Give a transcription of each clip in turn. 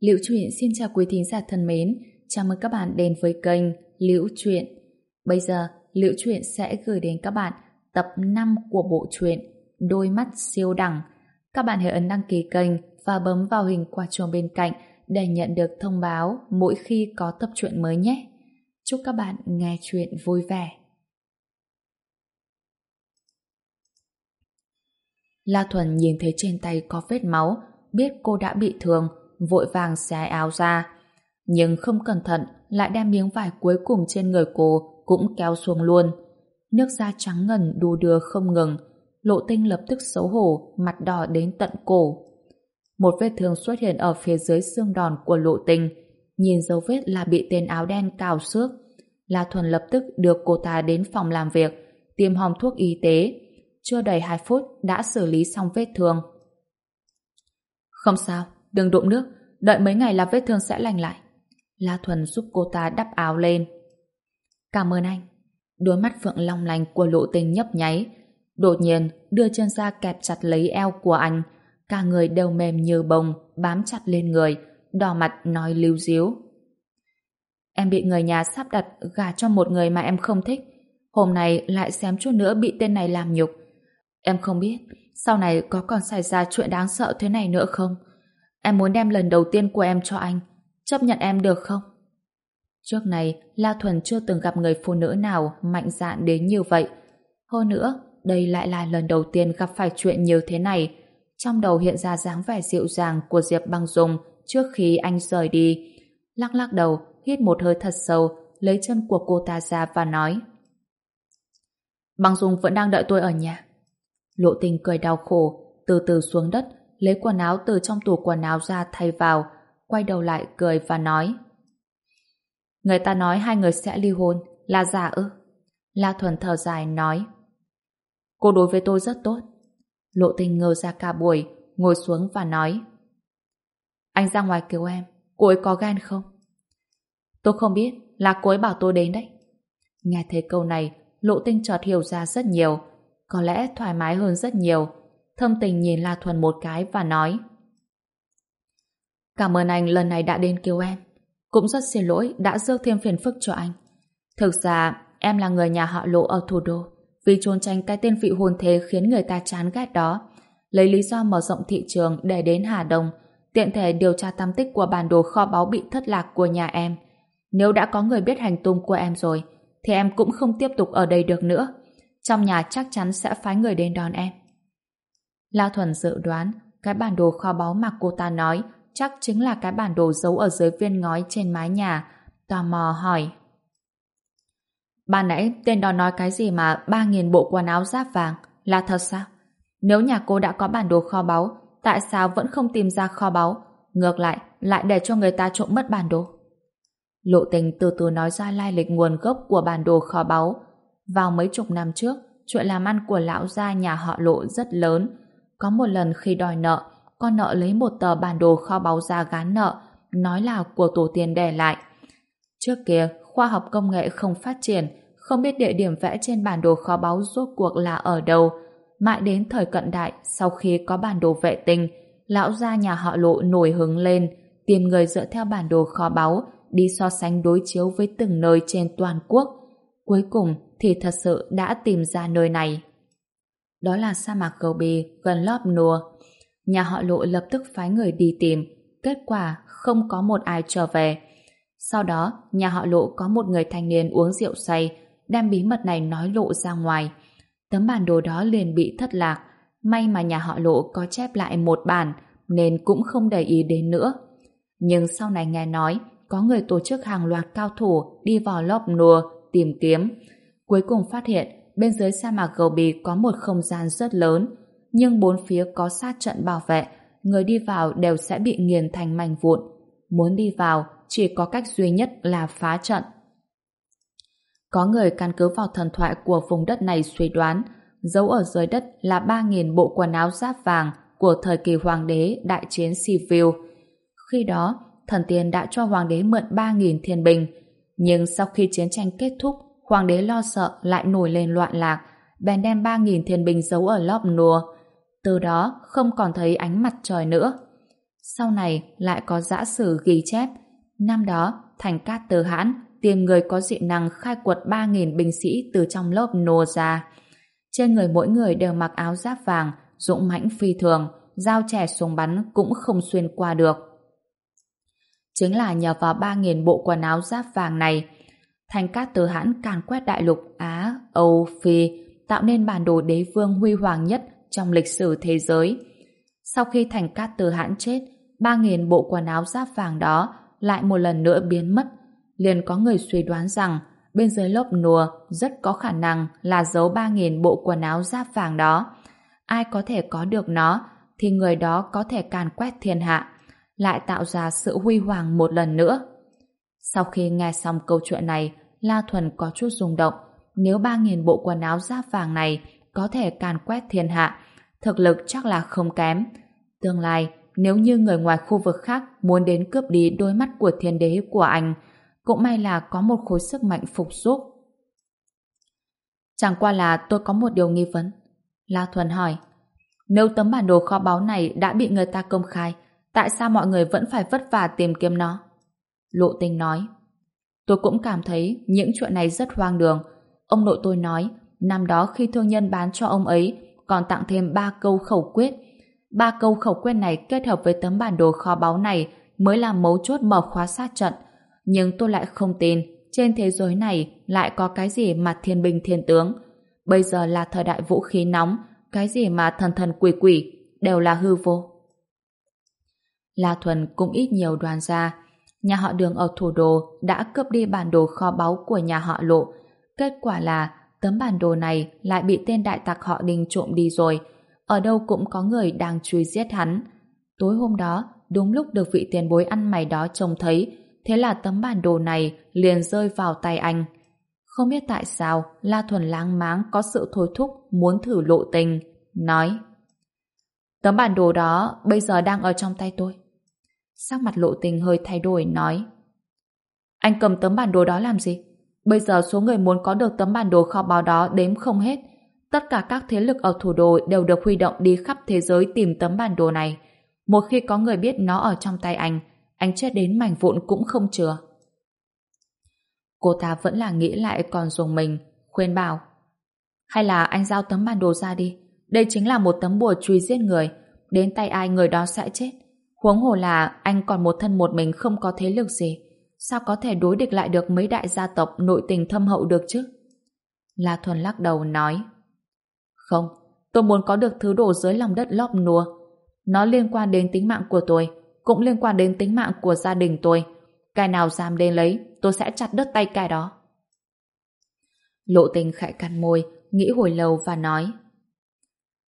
Liễu Chuyện xin chào quý thính giả thân mến, chào mừng các bạn đến với kênh Liễu Chuyện. Bây giờ, Liễu Chuyện sẽ gửi đến các bạn tập 5 của bộ truyện Đôi mắt siêu đẳng. Các bạn hãy ấn đăng ký kênh và bấm vào hình quả chuông bên cạnh để nhận được thông báo mỗi khi có tập truyện mới nhé. Chúc các bạn nghe chuyện vui vẻ. La Thuần nhìn thấy trên tay có vết máu, biết cô đã bị thương, vội vàng xé áo ra. Nhưng không cẩn thận, lại đem miếng vải cuối cùng trên người cô cũng kéo xuống luôn. Nước da trắng ngần đu đưa không ngừng. Lộ tinh lập tức xấu hổ, mặt đỏ đến tận cổ. Một vết thương xuất hiện ở phía dưới xương đòn của lộ tinh. Nhìn dấu vết là bị tên áo đen cào xước. La Thuần lập tức đưa cô ta đến phòng làm việc, tiêm hòm thuốc y tế. Chưa đầy 2 phút đã xử lý xong vết thương. Không sao, đừng đụng nước, đợi mấy ngày là vết thương sẽ lành lại. La Thuần giúp cô ta đắp áo lên. Cảm ơn anh. Đôi mắt phượng long lành của lộ tình nhấp nháy. Đột nhiên, đưa chân ra kẹp chặt lấy eo của anh. Cả người đều mềm như bông, bám chặt lên người, đỏ mặt nói lưu díu. Em bị người nhà sắp đặt gả cho một người mà em không thích. Hôm nay lại xém chút nữa bị tên này làm nhục. Em không biết, sau này có còn xảy ra chuyện đáng sợ thế này nữa không? Em muốn đem lần đầu tiên của em cho anh. Chấp nhận em được không? Trước này, La Thuần chưa từng gặp người phụ nữ nào mạnh dạn đến như vậy. Hơn nữa, đây lại là lần đầu tiên gặp phải chuyện như thế này. Trong đầu hiện ra dáng vẻ dịu dàng của Diệp Băng Dung trước khi anh rời đi. Lắc lắc đầu, hít một hơi thật sâu, lấy chân của cô ta ra và nói Băng Dung vẫn đang đợi tôi ở nhà. Lộ tình cười đau khổ, từ từ xuống đất, lấy quần áo từ trong tủ quần áo ra thay vào, quay đầu lại cười và nói Người ta nói hai người sẽ ly hôn, là giả ư? La Thuần thở dài nói Cô đối với tôi rất tốt. Lộ tình ngơ ra cả buổi, ngồi xuống và nói Anh ra ngoài cứu em, cô ấy có gan không? Tôi không biết, là cô ấy bảo tôi đến đấy. Nghe thấy câu này, lộ tinh chợt hiểu ra rất nhiều, có lẽ thoải mái hơn rất nhiều. Thâm tình nhìn La Thuần một cái và nói Cảm ơn anh lần này đã đến cứu em. Cũng rất xin lỗi đã rước thêm phiền phức cho anh. Thực ra, em là người nhà họ lộ ở thủ đô. Vì trốn tránh cái tên vị hôn thế khiến người ta chán ghét đó. Lấy lý do mở rộng thị trường để đến Hà Đông, tiện thể điều tra tam tích của bản đồ kho báu bị thất lạc của nhà em. Nếu đã có người biết hành tung của em rồi, thì em cũng không tiếp tục ở đây được nữa. Trong nhà chắc chắn sẽ phái người đến đón em. La Thuần dự đoán cái bản đồ kho báu mà cô ta nói chắc chính là cái bản đồ giấu ở dưới viên ngói trên mái nhà. Tò mò hỏi. bà nãy tên đó nói cái gì mà 3.000 bộ quần áo giáp vàng là thật sao? Nếu nhà cô đã có bản đồ kho báu, tại sao vẫn không tìm ra kho báu? Ngược lại, lại để cho người ta trộm mất bản đồ. Lộ tình từ từ nói ra lai lịch nguồn gốc của bản đồ kho báu. Vào mấy chục năm trước, chuyện làm ăn của lão gia nhà họ lộ rất lớn. Có một lần khi đòi nợ, con nợ lấy một tờ bản đồ kho báu ra gán nợ, nói là của tổ tiên để lại. Trước kia, khoa học công nghệ không phát triển, không biết địa điểm vẽ trên bản đồ kho báu rốt cuộc là ở đâu. Mãi đến thời cận đại, sau khi có bản đồ vệ tinh, lão gia nhà họ lộ nổi hứng lên, tìm người dựa theo bản đồ kho báu, đi so sánh đối chiếu với từng nơi trên toàn quốc. Cuối cùng thì thật sự đã tìm ra nơi này. Đó là sa mạc Gobi gần Lop Nua. Nhà họ lộ lập tức phái người đi tìm, kết quả không có một ai trở về. Sau đó, nhà họ lộ có một người thanh niên uống rượu say, đem bí mật này nói lộ ra ngoài. Tấm bản đồ đó liền bị thất lạc, may mà nhà họ lộ có chép lại một bản, nên cũng không để ý đến nữa. Nhưng sau này nghe nói, có người tổ chức hàng loạt cao thủ đi vào lop nùa tìm kiếm. Cuối cùng phát hiện bên dưới sa mạc Gobi có một không gian rất lớn, nhưng bốn phía có sát trận bảo vệ, người đi vào đều sẽ bị nghiền thành mảnh vụn. Muốn đi vào, chỉ có cách duy nhất là phá trận. Có người căn cứ vào thần thoại của vùng đất này suy đoán, giấu ở dưới đất là 3.000 bộ quần áo giáp vàng của thời kỳ hoàng đế đại chiến Sivu. Khi đó, thần tiên đã cho hoàng đế mượn 3.000 thiên bình Nhưng sau khi chiến tranh kết thúc, hoàng đế lo sợ lại nổi lên loạn lạc, bèn đem 3.000 thiên binh giấu ở lóp nùa. Từ đó không còn thấy ánh mặt trời nữa. Sau này lại có giã sử ghi chép. Năm đó, thành cát tơ hãn tìm người có dị năng khai quật 3.000 binh sĩ từ trong lớp nô ra. Trên người mỗi người đều mặc áo giáp vàng, dũng mãnh phi thường, dao trẻ súng bắn cũng không xuyên qua được. Chính là nhờ vào 3.000 bộ quần áo giáp vàng này, thành cát từ hãn càn quét đại lục Á, Âu, Phi, tạo nên bản đồ đế vương huy hoàng nhất trong lịch sử thế giới. Sau khi thành cát từ hãn chết, 3.000 bộ quần áo giáp vàng đó lại một lần nữa biến mất. Liền có người suy đoán rằng bên dưới lốp nùa rất có khả năng là giấu 3.000 bộ quần áo giáp vàng đó. Ai có thể có được nó thì người đó có thể càn quét thiên hạ, lại tạo ra sự huy hoàng một lần nữa. Sau khi nghe xong câu chuyện này, La Thuần có chút rung động. Nếu 3.000 bộ quần áo giáp vàng này có thể càn quét thiên hạ, thực lực chắc là không kém. Tương lai, nếu như người ngoài khu vực khác muốn đến cướp đi đôi mắt của thiên đế của anh, cũng may là có một khối sức mạnh phục giúp. Chẳng qua là tôi có một điều nghi vấn. La Thuần hỏi, nếu tấm bản đồ kho báu này đã bị người ta công khai, tại sao mọi người vẫn phải vất vả tìm kiếm nó? Lộ tinh nói, tôi cũng cảm thấy những chuyện này rất hoang đường. Ông nội tôi nói, năm đó khi thương nhân bán cho ông ấy, còn tặng thêm ba câu khẩu quyết. Ba câu khẩu quyết này kết hợp với tấm bản đồ kho báu này mới là mấu chốt mở khóa sát trận. Nhưng tôi lại không tin, trên thế giới này lại có cái gì mà thiên binh thiên tướng. Bây giờ là thời đại vũ khí nóng, cái gì mà thần thần quỷ quỷ đều là hư vô. La Thuần cũng ít nhiều đoàn ra. Nhà họ đường ở thủ đô đã cướp đi bản đồ kho báu của nhà họ lộ. Kết quả là tấm bản đồ này lại bị tên đại tặc họ đình trộm đi rồi. Ở đâu cũng có người đang truy giết hắn. Tối hôm đó, đúng lúc được vị tiền bối ăn mày đó trông thấy, thế là tấm bản đồ này liền rơi vào tay anh. Không biết tại sao La Thuần láng máng có sự thôi thúc muốn thử lộ tình, nói Tấm bản đồ đó bây giờ đang ở trong tay tôi. Sắc mặt lộ tình hơi thay đổi, nói Anh cầm tấm bản đồ đó làm gì? Bây giờ số người muốn có được tấm bản đồ kho báu đó đếm không hết. Tất cả các thế lực ở thủ đô đều được huy động đi khắp thế giới tìm tấm bản đồ này. Một khi có người biết nó ở trong tay anh, anh chết đến mảnh vụn cũng không chừa. Cô ta vẫn là nghĩ lại còn dùng mình, khuyên bảo. Hay là anh giao tấm bản đồ ra đi. Đây chính là một tấm bùa truy giết người. Đến tay ai người đó sẽ chết. Huống hồ là anh còn một thân một mình không có thế lực gì. Sao có thể đối địch lại được mấy đại gia tộc nội tình thâm hậu được chứ? La Thuần lắc đầu nói. Không, tôi muốn có được thứ đồ dưới lòng đất lóp nùa. Nó liên quan đến tính mạng của tôi, cũng liên quan đến tính mạng của gia đình tôi. Cái nào dám đến lấy, tôi sẽ chặt đứt tay cái đó. Lộ tình khẽ cắn môi, nghĩ hồi lâu và nói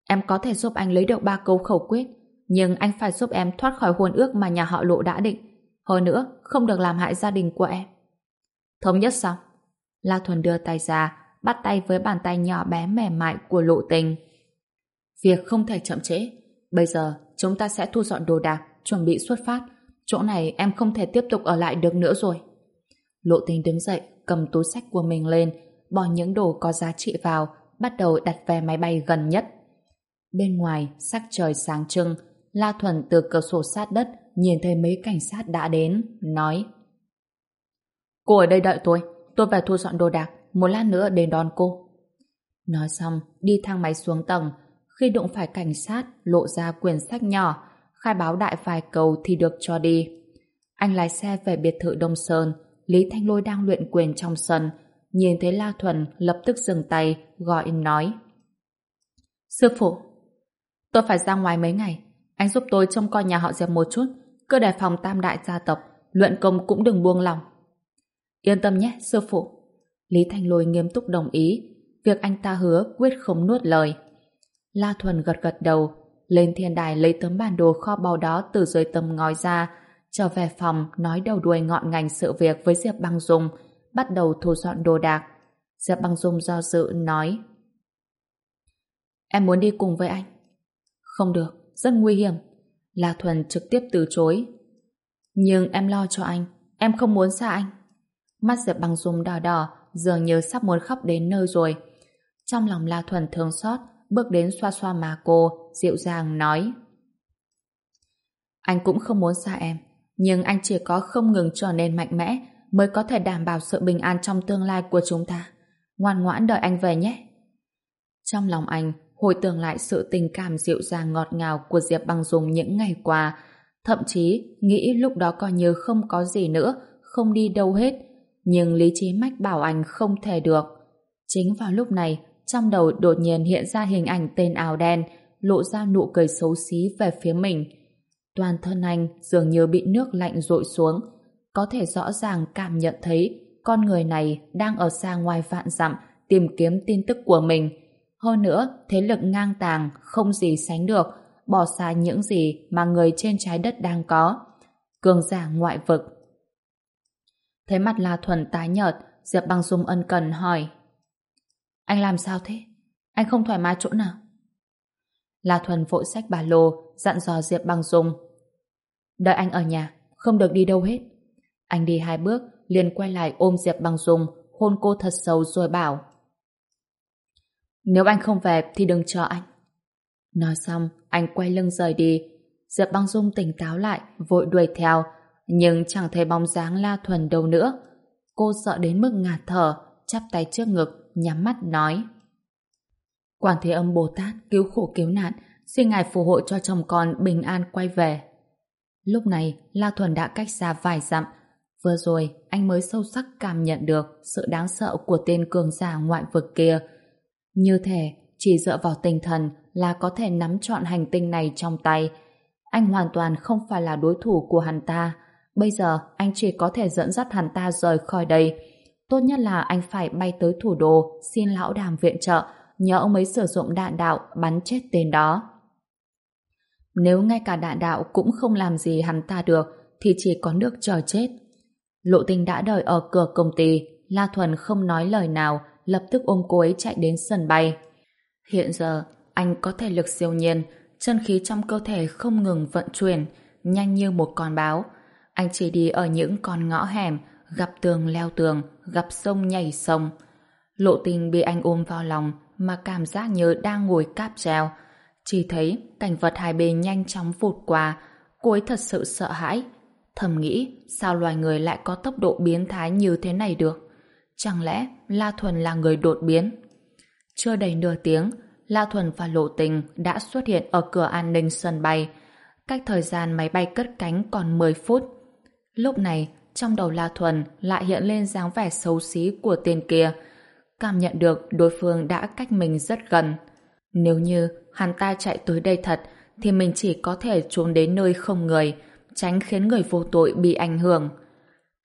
Em có thể giúp anh lấy được ba câu khẩu quyết, nhưng anh phải giúp em thoát khỏi hôn ước mà nhà họ lộ đã định. Hơn nữa, không được làm hại gia đình của em. Thống nhất xong. La Thuần đưa tay ra, bắt tay với bàn tay nhỏ bé mềm mại của lộ tình. Việc không thể chậm trễ. Bây giờ, chúng ta sẽ thu dọn đồ đạc, chuẩn bị xuất phát. Chỗ này em không thể tiếp tục ở lại được nữa rồi. Lộ tình đứng dậy, cầm túi sách của mình lên, bỏ những đồ có giá trị vào, bắt đầu đặt vé máy bay gần nhất. Bên ngoài, sắc trời sáng trưng, La Thuần từ cửa sổ sát đất nhìn thấy mấy cảnh sát đã đến, nói Cô ở đây đợi tôi, tôi về thu dọn đồ đạc, một lát nữa đến đón cô. Nói xong, đi thang máy xuống tầng, khi đụng phải cảnh sát, lộ ra quyển sách nhỏ, khai báo đại vài cầu thì được cho đi. Anh lái xe về biệt thự Đông Sơn, Lý Thanh Lôi đang luyện quyền trong sân, nhìn thấy La Thuần lập tức dừng tay, gọi nói. Sư phụ, tôi phải ra ngoài mấy ngày, anh giúp tôi trông coi nhà họ Diệp một chút, cứ đề phòng tam đại gia tộc, luận công cũng đừng buông lòng. Yên tâm nhé, sư phụ. Lý Thanh Lôi nghiêm túc đồng ý, việc anh ta hứa quyết không nuốt lời. La Thuần gật gật đầu, lên thiên đài lấy tấm bản đồ kho báu đó từ dưới tấm ngói ra, trở về phòng nói đầu đuôi ngọn ngành sự việc với Diệp Băng Dung, bắt đầu thu dọn đồ đạc. Diệp Băng Dung do dự nói Em muốn đi cùng với anh. Không được, rất nguy hiểm. La Thuần trực tiếp từ chối. Nhưng em lo cho anh, em không muốn xa anh. Mắt Diệp Băng Dung đỏ đỏ, dường như sắp muốn khóc đến nơi rồi. Trong lòng La Thuần thương xót, bước đến xoa xoa má cô, dịu dàng nói Anh cũng không muốn xa em, nhưng anh chỉ có không ngừng trở nên mạnh mẽ mới có thể đảm bảo sự bình an trong tương lai của chúng ta. Ngoan ngoãn đợi anh về nhé. Trong lòng anh, hồi tưởng lại sự tình cảm dịu dàng ngọt ngào của Diệp Băng Dung những ngày qua, thậm chí nghĩ lúc đó coi như không có gì nữa, không đi đâu hết, nhưng lý trí mách bảo anh không thể được. Chính vào lúc này, trong đầu đột nhiên hiện ra hình ảnh tên áo đen, lộ ra nụ cười xấu xí về phía mình. Toàn thân anh dường như bị nước lạnh rội xuống, có thể rõ ràng cảm nhận thấy con người này đang ở xa ngoài vạn dặm tìm kiếm tin tức của mình. Hơn nữa, thế lực ngang tàng, không gì sánh được, bỏ xa những gì mà người trên trái đất đang có. Cường giả ngoại vực. Thấy mặt La Thuần tái nhợt, Diệp Băng Dung ân cần hỏi. Anh làm sao thế? Anh không thoải mái chỗ nào? La Thuần vội sách ba lô, dặn dò Diệp Băng Dung. Đợi anh ở nhà, không được đi đâu hết. Anh đi hai bước, liền quay lại ôm Diệp Băng Dung, hôn cô thật sâu rồi bảo. Nếu anh không về thì đừng chờ anh. Nói xong, anh quay lưng rời đi. Diệp Băng Dung tỉnh táo lại, vội đuổi theo, nhưng chẳng thấy bóng dáng La Thuần đâu nữa. Cô sợ đến mức ngạt thở, chắp tay trước ngực, nhắm mắt nói. Quan Thế Âm Bồ Tát cứu khổ cứu nạn, xin Ngài phù hộ cho chồng con bình an quay về. Lúc này, La Thuần đã cách xa vài dặm. Vừa rồi, anh mới sâu sắc cảm nhận được sự đáng sợ của tên cường giả ngoại vực kia. Như thể, chỉ dựa vào tinh thần là có thể nắm trọn hành tinh này trong tay. Anh hoàn toàn không phải là đối thủ của hắn ta. Bây giờ, anh chỉ có thể dẫn dắt hắn ta rời khỏi đây. Tốt nhất là anh phải bay tới thủ đô, xin lão đàm viện trợ, nhờ ông ấy sử dụng đạn đạo bắn chết tên đó. Nếu ngay cả đạn đạo cũng không làm gì hắn ta được, thì chỉ có nước chờ chết. Lộ tình đã đợi ở cửa công ty, La Thuần không nói lời nào, lập tức ôm cô ấy chạy đến sân bay. Hiện giờ, anh có thể lực siêu nhiên, chân khí trong cơ thể không ngừng vận chuyển, nhanh như một con báo. Anh chỉ đi ở những con ngõ hẻm, gặp tường leo tường, gặp sông nhảy sông. Lộ tình bị anh ôm vào lòng mà cảm giác như đang ngồi cáp treo. Chỉ thấy cảnh vật hai bên nhanh chóng vụt qua, cô ấy thật sự sợ hãi. Thầm nghĩ sao loài người lại có tốc độ biến thái như thế này được? Chẳng lẽ La Thuần là người đột biến? Chưa đầy nửa tiếng, La Thuần và Lộ Tình đã xuất hiện ở cửa an ninh sân bay. Cách thời gian máy bay cất cánh còn 10 phút. Lúc này, trong đầu La Thuần lại hiện lên dáng vẻ xấu xí của tên kia. Cảm nhận được đối phương đã cách mình rất gần. Nếu như hắn ta chạy tới đây thật, thì mình chỉ có thể trốn đến nơi không người, tránh khiến người vô tội bị ảnh hưởng.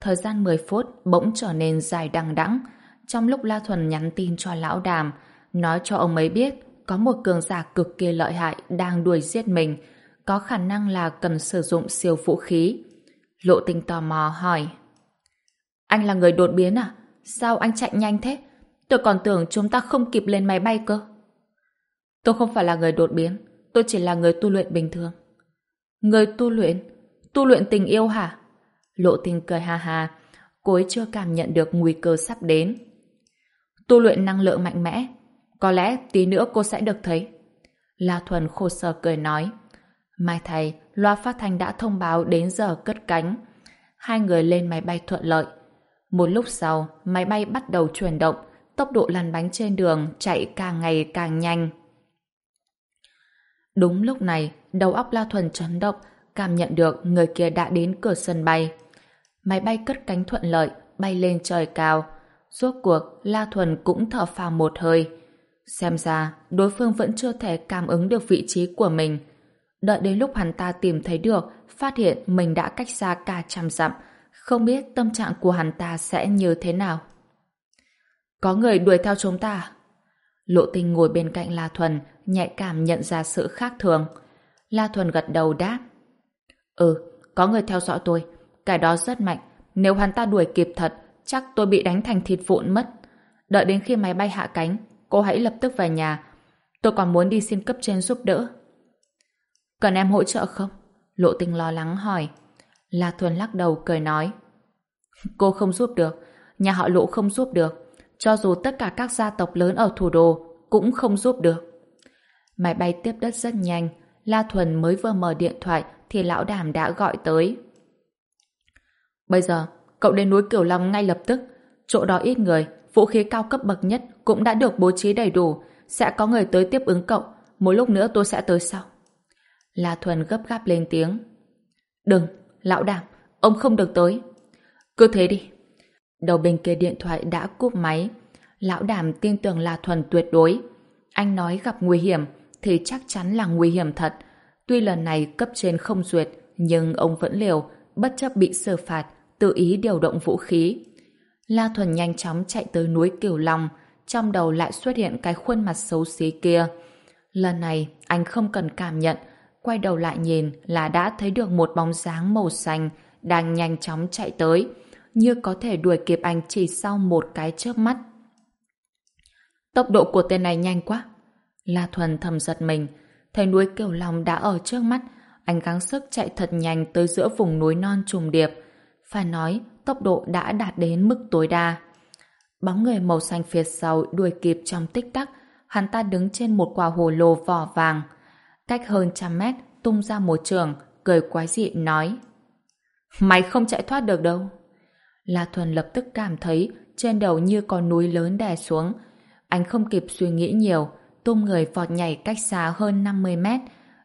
Thời gian 10 phút bỗng trở nên dài đằng đẵng. Trong lúc La Thuần nhắn tin cho lão đàm, nói cho ông ấy biết có một cường giả cực kỳ lợi hại đang đuổi giết mình, có khả năng là cần sử dụng siêu vũ khí. Lộ tình tò mò hỏi Anh là người đột biến à? Sao anh chạy nhanh thế? Tôi còn tưởng chúng ta không kịp lên máy bay cơ. Tôi không phải là người đột biến, tôi chỉ là người tu luyện bình thường. Người tu luyện? Tu luyện tình yêu hả? Lộ tình cười ha ha, cô ấy chưa cảm nhận được nguy cơ sắp đến. Tu luyện năng lượng mạnh mẽ, có lẽ tí nữa cô sẽ được thấy. La Thuần khô sở cười nói. Mai thầy, loa phát thanh đã thông báo đến giờ cất cánh. Hai người lên máy bay thuận lợi. Một lúc sau, máy bay bắt đầu chuyển động, tốc độ lăn bánh trên đường chạy càng ngày càng nhanh. Đúng lúc này, đầu óc La Thuần chấn động, cảm nhận được người kia đã đến cửa sân bay. Máy bay cất cánh thuận lợi, bay lên trời cao. Rốt cuộc, La Thuần cũng thở phào một hơi. Xem ra, đối phương vẫn chưa thể cảm ứng được vị trí của mình. Đợi đến lúc hắn ta tìm thấy được, phát hiện mình đã cách xa cả trăm dặm, không biết tâm trạng của hắn ta sẽ như thế nào. Có người đuổi theo chúng ta Lộ tinh ngồi bên cạnh La Thuần, nhạy cảm nhận ra sự khác thường. La Thuần gật đầu đáp. Ừ, có người theo dõi tôi. Cái đó rất mạnh. Nếu hắn ta đuổi kịp thật, chắc tôi bị đánh thành thịt vụn mất. Đợi đến khi máy bay hạ cánh, cô hãy lập tức về nhà. Tôi còn muốn đi xin cấp trên giúp đỡ. Cần em hỗ trợ không? Lộ tình lo lắng hỏi. La Thuần lắc đầu cười nói. Cô không giúp được. Nhà họ Lộ không giúp được. Cho dù tất cả các gia tộc lớn ở thủ đô cũng không giúp được. Máy bay tiếp đất rất nhanh. La Thuần mới vừa mở điện thoại thì thì lão đàm đã gọi tới. Bây giờ, cậu đến núi kiểu Long ngay lập tức. Chỗ đó ít người, vũ khí cao cấp bậc nhất cũng đã được bố trí đầy đủ. Sẽ có người tới tiếp ứng cậu. Một lúc nữa tôi sẽ tới sau. La Thuần gấp gáp lên tiếng. Đừng, lão đảm ông không được tới. Cứ thế đi. Đầu bên kia điện thoại đã cúp máy. Lão đảm tin tưởng La Thuần tuyệt đối. Anh nói gặp nguy hiểm thì chắc chắn là nguy hiểm thật. Tuy lần này cấp trên không duyệt, nhưng ông vẫn liều, bất chấp bị xử phạt, tự ý điều động vũ khí. La Thuần nhanh chóng chạy tới núi Kiều Long, trong đầu lại xuất hiện cái khuôn mặt xấu xí kia. Lần này, anh không cần cảm nhận, quay đầu lại nhìn là đã thấy được một bóng dáng màu xanh đang nhanh chóng chạy tới, như có thể đuổi kịp anh chỉ sau một cái chớp mắt. Tốc độ của tên này nhanh quá. La Thuần thầm giật mình, thấy núi Kiều Long đã ở trước mắt, anh gắng sức chạy thật nhanh tới giữa vùng núi non trùng điệp. Phải nói, tốc độ đã đạt đến mức tối đa. Bóng người màu xanh phía sau đuổi kịp trong tích tắc, hắn ta đứng trên một quả hồ lô vỏ vàng. Cách hơn trăm mét, tung ra một trường, cười quái dị nói. Mày không chạy thoát được đâu. La Thuần lập tức cảm thấy trên đầu như có núi lớn đè xuống. Anh không kịp suy nghĩ nhiều, tung người vọt nhảy cách xa hơn 50 mét.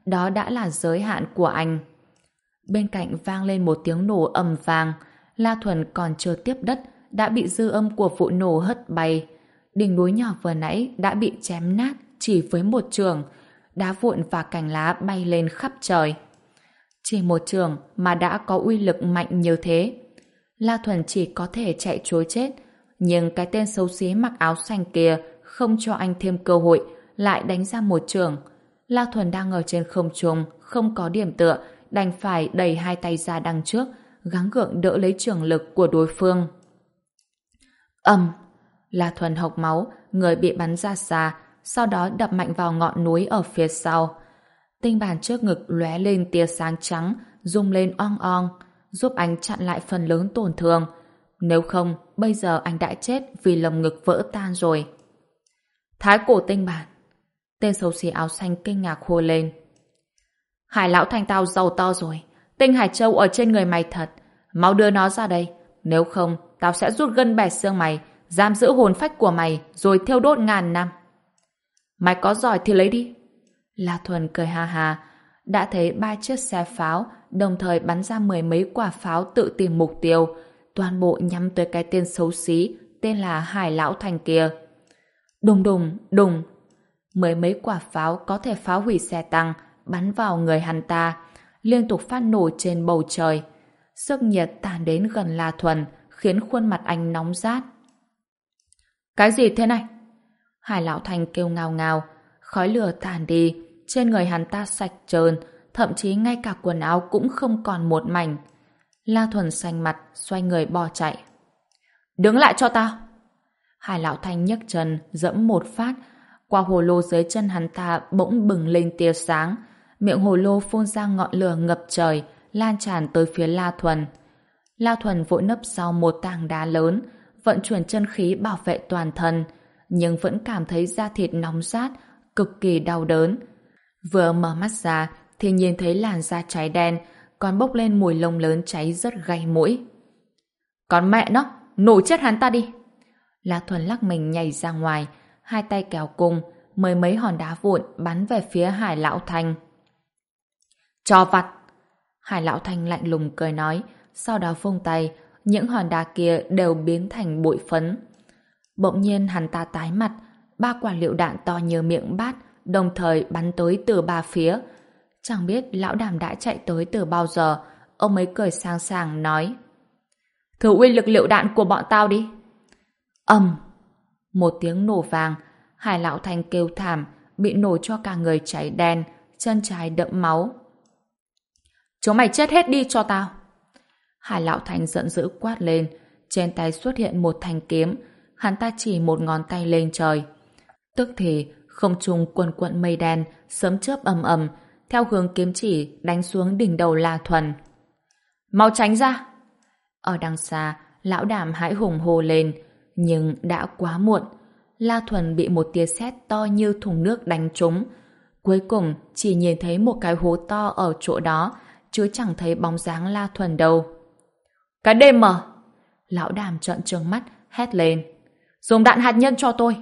Đó đã là giới hạn của anh. Bên cạnh vang lên một tiếng nổ ầm vang. La Thuần còn chưa tiếp đất, đã bị dư âm của vụ nổ hất bay. Đỉnh núi nhỏ vừa nãy đã bị chém nát chỉ với một trường. Đá vụn và cành lá bay lên khắp trời. Chỉ một trường mà đã có uy lực mạnh như thế. La Thuần chỉ có thể chạy chối chết, nhưng cái tên xấu xí mặc áo xanh kia không cho anh thêm cơ hội, lại đánh ra một trường. La Thuần đang ở trên không trung, không có điểm tựa, đành phải đẩy hai tay ra đằng trước, gắng gượng đỡ lấy trường lực của đối phương. Ầm! La Thuần hộc máu, người bị bắn ra xa, sau đó đập mạnh vào ngọn núi ở phía sau. Tinh bản trước ngực lóe lên tia sáng trắng, rung lên ong ong, giúp anh chặn lại phần lớn tổn thương. Nếu không, bây giờ anh đã chết vì lồng ngực vỡ tan rồi. Thái cổ tinh bản. Tên xấu xí áo xanh kinh ngạc hô lên. Hải lão thành tao giàu to rồi. Tinh Hải Châu ở trên người mày thật. Mau đưa nó ra đây. Nếu không, tao sẽ rút gân bẻ xương mày, giam giữ hồn phách của mày, rồi thiêu đốt ngàn năm. Mày có giỏi thì lấy đi. La Thuần cười ha ha. Đã thấy ba chiếc xe pháo đồng thời bắn ra mười mấy quả pháo tự tìm mục tiêu, toàn bộ nhắm tới cái tên xấu xí tên là Hải Lão Thành kia. Đùng đùng, đùng. Mười mấy quả pháo có thể phá hủy xe tăng, bắn vào người hắn ta, liên tục phát nổ trên bầu trời. Sức nhiệt tàn đến gần La Thuần, khiến khuôn mặt anh nóng rát. Cái gì thế này? Hải Lão Thành kêu ngào ngào, khói lửa tàn đi, trên người hắn ta sạch trơn, thậm chí ngay cả quần áo cũng không còn một mảnh. La Thuần xanh mặt, xoay người bỏ chạy. Đứng lại cho tao! Hải lão thanh nhấc chân, dẫm một phát, qua hồ lô dưới chân hắn ta bỗng bừng lên tia sáng, miệng hồ lô phun ra ngọn lửa ngập trời, lan tràn tới phía La Thuần. La Thuần vội nấp sau một tảng đá lớn, vận chuyển chân khí bảo vệ toàn thân, nhưng vẫn cảm thấy da thịt nóng rát, cực kỳ đau đớn. Vừa mở mắt ra thì nhìn thấy làn da cháy đen, còn bốc lên mùi lông lớn cháy rất gay mũi. Con mẹ nó, nổ chết hắn ta đi! La Thuần lắc mình nhảy ra ngoài, hai tay kéo cung, mười mấy hòn đá vụn bắn về phía Hải Lão Thanh. Cho vặt! Hải Lão Thanh lạnh lùng cười nói, sau đó phung tay, những hòn đá kia đều biến thành bụi phấn. Bỗng nhiên hắn ta tái mặt, ba quả liệu đạn to như miệng bát, đồng thời bắn tới từ ba phía. Chẳng biết lão đàm đã chạy tới từ bao giờ, ông ấy cười sang sàng nói Thử uy lực liệu đạn của bọn tao đi. ầm Một tiếng nổ vàng, hải lão thanh kêu thảm, bị nổ cho cả người cháy đen, chân trái đẫm máu. Chúng mày chết hết đi cho tao. Hải lão Thành giận dữ quát lên, trên tay xuất hiện một thanh kiếm, hắn ta chỉ một ngón tay lên trời. Tức thì, không trung quần quận mây đen, sớm chớp ầm ầm, theo hướng kiếm chỉ đánh xuống đỉnh đầu La Thuần. Mau tránh ra! Ở đằng xa, lão đảm hãi hùng hồ lên, nhưng đã quá muộn. La Thuần bị một tia sét to như thùng nước đánh trúng. Cuối cùng chỉ nhìn thấy một cái hố to ở chỗ đó, chứ chẳng thấy bóng dáng La Thuần đâu. Cái đêm mở! Lão đàm trợn trừng mắt, hét lên. Dùng đạn hạt nhân cho tôi!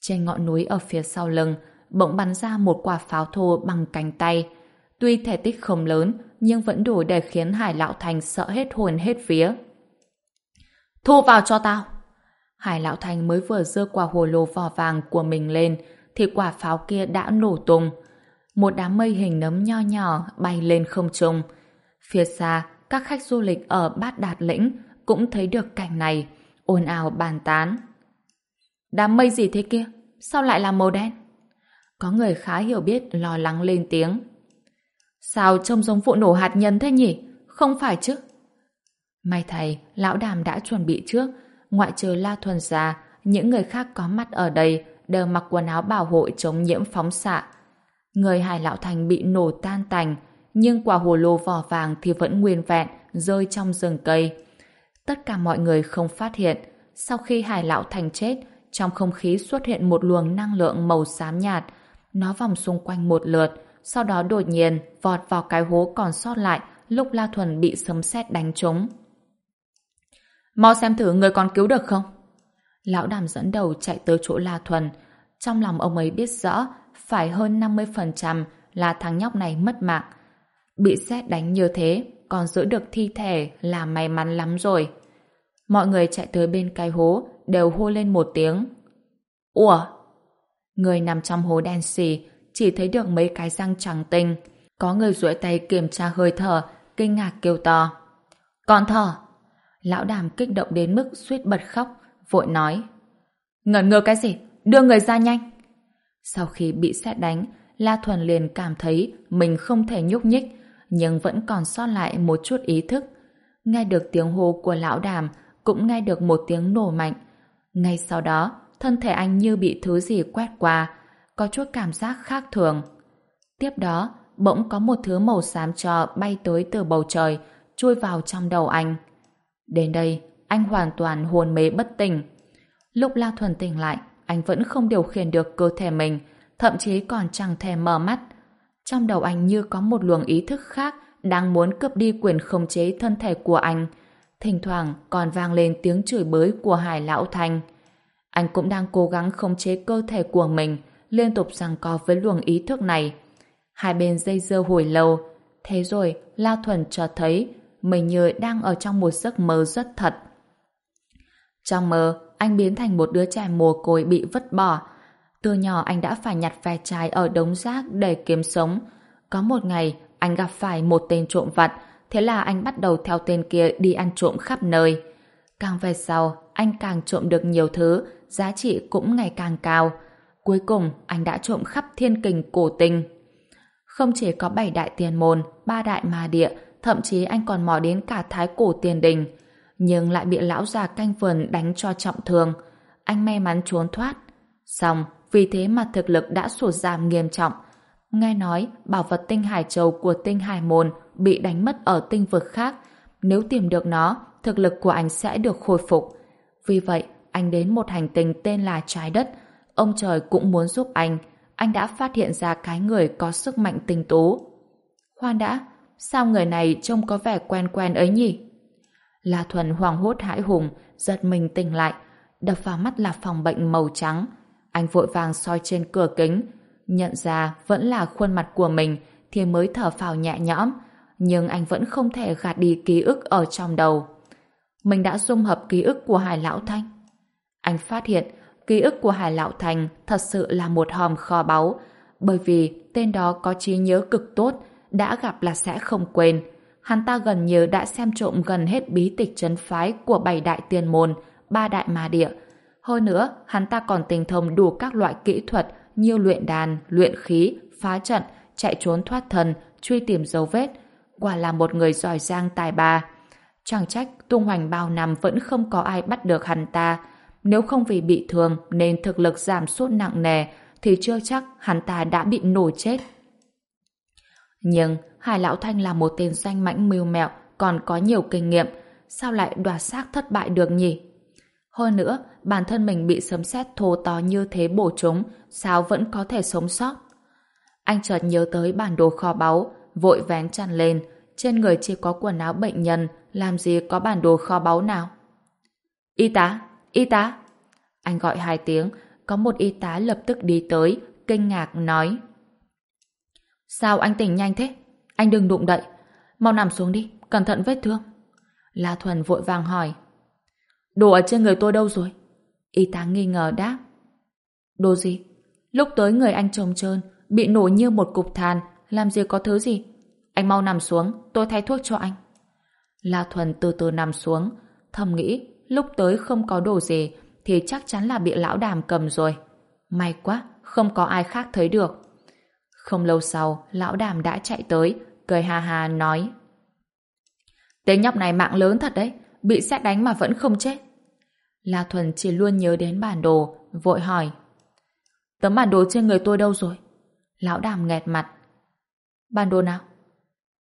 Trên ngọn núi ở phía sau lưng, bỗng bắn ra một quả pháo thô bằng cánh tay. Tuy thể tích không lớn, nhưng vẫn đủ để khiến Hải Lão Thành sợ hết hồn hết vía. Thu vào cho tao! Hải Lão Thành mới vừa dơ quả hồ lô vỏ vàng của mình lên, thì quả pháo kia đã nổ tung. Một đám mây hình nấm nho nhỏ bay lên không trung. Phía xa, các khách du lịch ở Bát Đạt Lĩnh cũng thấy được cảnh này, ồn ào bàn tán. Đám mây gì thế kia? Sao lại là màu đen? Có người khá hiểu biết lo lắng lên tiếng. Sao trông giống vụ nổ hạt nhân thế nhỉ? Không phải chứ? May thầy, lão đàm đã chuẩn bị trước, ngoại trừ La Thuần Già, những người khác có mặt ở đây đều mặc quần áo bảo hộ chống nhiễm phóng xạ. Người Hải Lão Thành bị nổ tan tành, nhưng quả hồ lô vỏ vàng thì vẫn nguyên vẹn, rơi trong rừng cây. Tất cả mọi người không phát hiện, sau khi Hải Lão Thành chết, trong không khí xuất hiện một luồng năng lượng màu xám nhạt. Nó vòng xung quanh một lượt, sau đó đột nhiên vọt vào cái hố còn sót lại lúc La Thuần bị sấm sét đánh trúng. Mau xem thử người còn cứu được không? Lão đàm dẫn đầu chạy tới chỗ La Thuần. Trong lòng ông ấy biết rõ phải hơn 50% là thằng nhóc này mất mạng. Bị xét đánh như thế, còn giữ được thi thể là may mắn lắm rồi. Mọi người chạy tới bên cái hố đều hô lên một tiếng. Ủa? Người nằm trong hố đen xì chỉ thấy được mấy cái răng trắng tinh. Có người duỗi tay kiểm tra hơi thở, kinh ngạc kêu to. Còn thở! Lão đàm kích động đến mức suýt bật khóc, vội nói. Ngẩn ngơ cái gì? Đưa người ra nhanh! Sau khi bị xét đánh, La Thuần liền cảm thấy mình không thể nhúc nhích, nhưng vẫn còn sót lại một chút ý thức. Nghe được tiếng hô của lão đàm, cũng nghe được một tiếng nổ mạnh. Ngay sau đó, thân thể anh như bị thứ gì quét qua, có chút cảm giác khác thường. Tiếp đó, bỗng có một thứ màu xám trò bay tới từ bầu trời, chui vào trong đầu anh. Đến đây, anh hoàn toàn hồn mê bất tỉnh. Lúc La Thuần tỉnh lại, anh vẫn không điều khiển được cơ thể mình, thậm chí còn chẳng thể mở mắt. Trong đầu anh như có một luồng ý thức khác đang muốn cướp đi quyền khống chế thân thể của anh. Thỉnh thoảng còn vang lên tiếng chửi bới của Hải Lão Thanh. Anh cũng đang cố gắng khống chế cơ thể của mình, liên tục giằng co với luồng ý thức này. Hai bên dây dưa hồi lâu, thế rồi La Thuần cho thấy mình như đang ở trong một giấc mơ rất thật. Trong mơ, anh biến thành một đứa trẻ mồ côi bị vứt bỏ. Từ nhỏ anh đã phải nhặt ve chai ở đống rác để kiếm sống. Có một ngày, anh gặp phải một tên trộm vặt, thế là anh bắt đầu theo tên kia đi ăn trộm khắp nơi. Càng về sau, anh càng trộm được nhiều thứ, giá trị cũng ngày càng cao. Cuối cùng, anh đã trộm khắp thiên kình cổ tinh. Không chỉ có bảy đại tiền môn, ba đại ma địa, thậm chí anh còn mò đến cả thái cổ tiền đình nhưng lại bị lão già canh vườn đánh cho trọng thương. Anh may mắn trốn thoát. Xong, vì thế mà thực lực đã sụt giảm nghiêm trọng. Nghe nói, bảo vật tinh hải châu của tinh hải môn bị đánh mất ở tinh vực khác. Nếu tìm được nó, thực lực của anh sẽ được khôi phục. Vì vậy, anh đến một hành tinh tên là Trái Đất. Ông trời cũng muốn giúp anh. Anh đã phát hiện ra cái người có sức mạnh tinh tú. Khoan đã, sao người này trông có vẻ quen quen ấy nhỉ? La Thuần hoảng hốt hãi hùng, giật mình tỉnh lại, đập vào mắt là phòng bệnh màu trắng. Anh vội vàng soi trên cửa kính, nhận ra vẫn là khuôn mặt của mình thì mới thở phào nhẹ nhõm, nhưng anh vẫn không thể gạt đi ký ức ở trong đầu. Mình đã dung hợp ký ức của Hải Lão Thanh. Anh phát hiện ký ức của Hải Lão Thành thật sự là một hòm kho báu, bởi vì tên đó có trí nhớ cực tốt, đã gặp là sẽ không quên hắn ta gần như đã xem trộm gần hết bí tịch chấn phái của bảy đại tiền môn, ba đại ma địa. Hơn nữa, hắn ta còn tinh thông đủ các loại kỹ thuật như luyện đàn, luyện khí, phá trận, chạy trốn thoát thần, truy tìm dấu vết. Quả là một người giỏi giang tài ba. Chẳng trách tung hoành bao năm vẫn không có ai bắt được hắn ta. Nếu không vì bị thương nên thực lực giảm sút nặng nề thì chưa chắc hắn ta đã bị nổ chết. Nhưng Hải Lão Thanh là một tên danh mãnh mưu mẹo, còn có nhiều kinh nghiệm, sao lại đoạt xác thất bại được nhỉ? Hơn nữa, bản thân mình bị sấm sét thô to như thế bổ trúng, sao vẫn có thể sống sót? Anh chợt nhớ tới bản đồ kho báu, vội vén chăn lên, trên người chỉ có quần áo bệnh nhân, làm gì có bản đồ kho báu nào. Y tá, y tá. Anh gọi hai tiếng, có một y tá lập tức đi tới, kinh ngạc nói. Sao anh tỉnh nhanh thế? Anh đừng đụng đậy. Mau nằm xuống đi, cẩn thận vết thương. La Thuần vội vàng hỏi. Đồ ở trên người tôi đâu rồi? Y tá nghi ngờ đáp. Đồ gì? Lúc tới người anh trông trơn, bị nổ như một cục than, làm gì có thứ gì. Anh mau nằm xuống, tôi thay thuốc cho anh. La Thuần từ từ nằm xuống, thầm nghĩ lúc tới không có đồ gì thì chắc chắn là bị lão đàm cầm rồi. May quá, không có ai khác thấy được. Không lâu sau, lão đàm đã chạy tới, cười ha ha nói. Tên nhóc này mạng lớn thật đấy, bị xét đánh mà vẫn không chết. La Thuần chỉ luôn nhớ đến bản đồ, vội hỏi. Tấm bản đồ trên người tôi đâu rồi? Lão đàm nghẹt mặt. Bản đồ nào?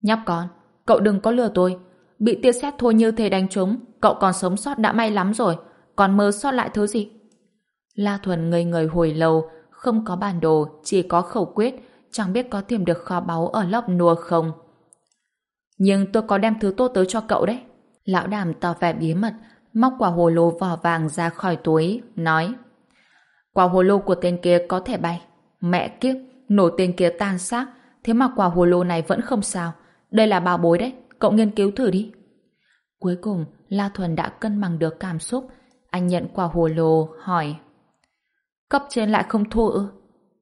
Nhóc con, cậu đừng có lừa tôi. Bị tia xét thôi như thế đánh trúng, cậu còn sống sót đã may lắm rồi. Còn mơ sót lại thứ gì? La Thuần ngây người hồi lâu, không có bản đồ, chỉ có khẩu quyết, chẳng biết có tìm được kho báu ở lóc nua không. Nhưng tôi có đem thứ tốt tới cho cậu đấy. Lão đàm tỏ vẻ bí mật, móc quả hồ lô vỏ vàng ra khỏi túi, nói Quả hồ lô của tên kia có thể bay. Mẹ kiếp, nổ tên kia tan xác, thế mà quả hồ lô này vẫn không sao. Đây là bảo bối đấy, cậu nghiên cứu thử đi. Cuối cùng, La Thuần đã cân bằng được cảm xúc. Anh nhận quả hồ lô, hỏi Cấp trên lại không thua ư?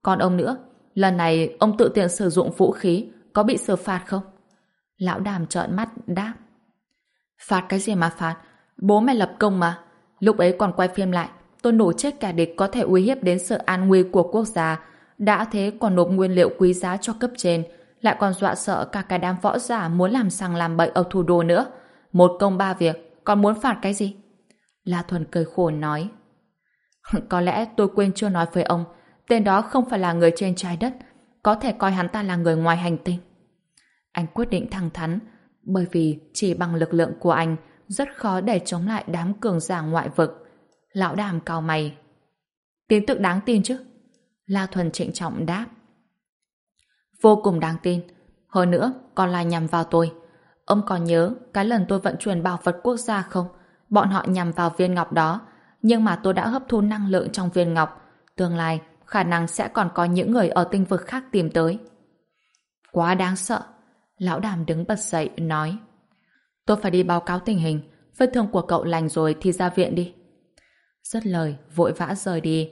Còn ông nữa, lần này ông tự tiện sử dụng vũ khí, có bị xử phạt không? Lão đàm trợn mắt, đáp Phạt cái gì mà phạt? Bố mày lập công mà. Lúc ấy còn quay phim lại, tôi nổ chết cả địch có thể uy hiếp đến sự an nguy của quốc gia. Đã thế còn nộp nguyên liệu quý giá cho cấp trên, lại còn dọa sợ cả cái đám võ giả muốn làm sang làm bậy ở thủ đô nữa. Một công ba việc, còn muốn phạt cái gì? La Thuần cười khổ nói. Có lẽ tôi quên chưa nói với ông, tên đó không phải là người trên trái đất, có thể coi hắn ta là người ngoài hành tinh. Anh quyết định thẳng thắn, bởi vì chỉ bằng lực lượng của anh rất khó để chống lại đám cường giả ngoại vực. Lão đàm cao mày. Tin tức đáng tin chứ? La Thuần trịnh trọng đáp. Vô cùng đáng tin. Hơn nữa, còn là nhằm vào tôi. Ông còn nhớ cái lần tôi vận chuyển bảo vật quốc gia không? Bọn họ nhằm vào viên ngọc đó. Nhưng mà tôi đã hấp thu năng lượng trong viên ngọc. Tương lai, khả năng sẽ còn có những người ở tinh vực khác tìm tới. Quá đáng sợ. Lão đàm đứng bật dậy, nói. Tôi phải đi báo cáo tình hình. Vết thương của cậu lành rồi thì ra viện đi. Rất lời, vội vã rời đi.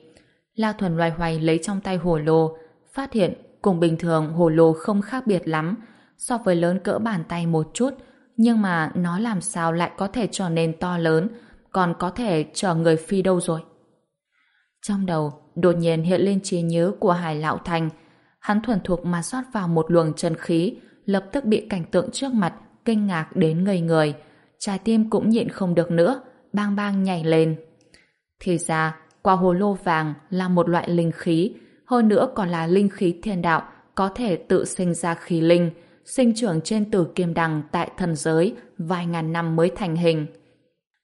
La Thuần loay hoay lấy trong tay hồ lô, phát hiện cùng bình thường hồ lô không khác biệt lắm, so với lớn cỡ bàn tay một chút, nhưng mà nó làm sao lại có thể trở nên to lớn, còn có thể chở người phi đâu rồi. Trong đầu, đột nhiên hiện lên trí nhớ của Hải Lão Thành. Hắn thuần thuộc mà rót vào một luồng chân khí, lập tức bị cảnh tượng trước mặt kinh ngạc đến ngây người. Trái tim cũng nhịn không được nữa, bang bang nhảy lên. Thì ra, quả hồ lô vàng là một loại linh khí, hơn nữa còn là linh khí thiên đạo, có thể tự sinh ra khí linh, sinh trưởng trên tử kim đằng tại thần giới vài ngàn năm mới thành hình.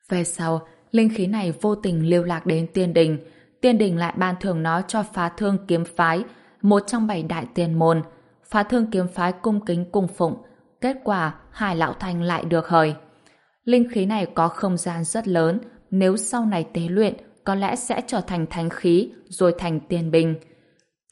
Về sau, linh khí này vô tình lưu lạc đến tiên đình, tiên đình lại ban thưởng nó cho phá thương kiếm phái, một trong bảy đại tiền môn. Phá thương kiếm phái cung kính cung phụng, kết quả Hải Lão Thành lại được hời. Linh khí này có không gian rất lớn, nếu sau này tế luyện, có lẽ sẽ trở thành thánh khí, rồi thành tiền bình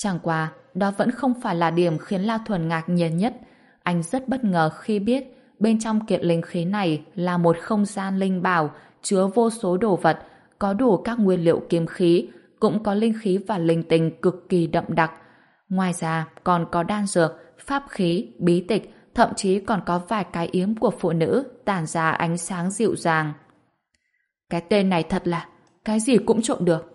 Chẳng qua, đó vẫn không phải là điểm khiến La Thuần ngạc nhiên nhất. Anh rất bất ngờ khi biết bên trong kiện linh khí này là một không gian linh bảo chứa vô số đồ vật, có đủ các nguyên liệu kiếm khí, cũng có linh khí và linh tinh cực kỳ đậm đặc. Ngoài ra, còn có đan dược, pháp khí, bí tịch, thậm chí còn có vài cái yếm của phụ nữ tản ra ánh sáng dịu dàng. Cái tên này thật là cái gì cũng trộn được.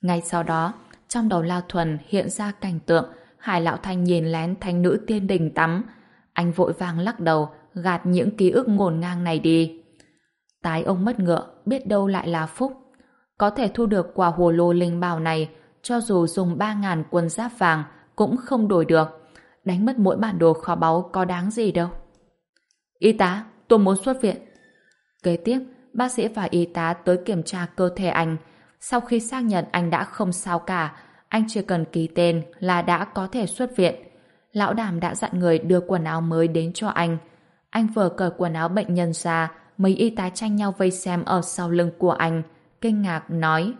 Ngay sau đó, trong đầu Lao Thuần hiện ra cảnh tượng Hải Lão Thanh nhìn lén thanh nữ tiên đình tắm. Anh vội vàng lắc đầu, gạt những ký ức ngổn ngang này đi. Tái ông mất ngựa, biết đâu lại là phúc. Có thể thu được quả hồ lô linh bảo này, cho dù dùng 3.000 quân giáp vàng cũng không đổi được. Đánh mất mỗi bản đồ kho báu có đáng gì đâu. Y tá, tôi muốn xuất viện. Kế tiếp, bác sĩ và y tá tới kiểm tra cơ thể anh. Sau khi xác nhận anh đã không sao cả, anh chỉ cần ký tên là đã có thể xuất viện. lão đàm đã dặn người đưa quần áo mới đến cho anh. Anh vừa cởi quần áo bệnh nhân ra, mấy y tá tranh nhau vây xem ở sau lưng của anh, kinh ngạc nói.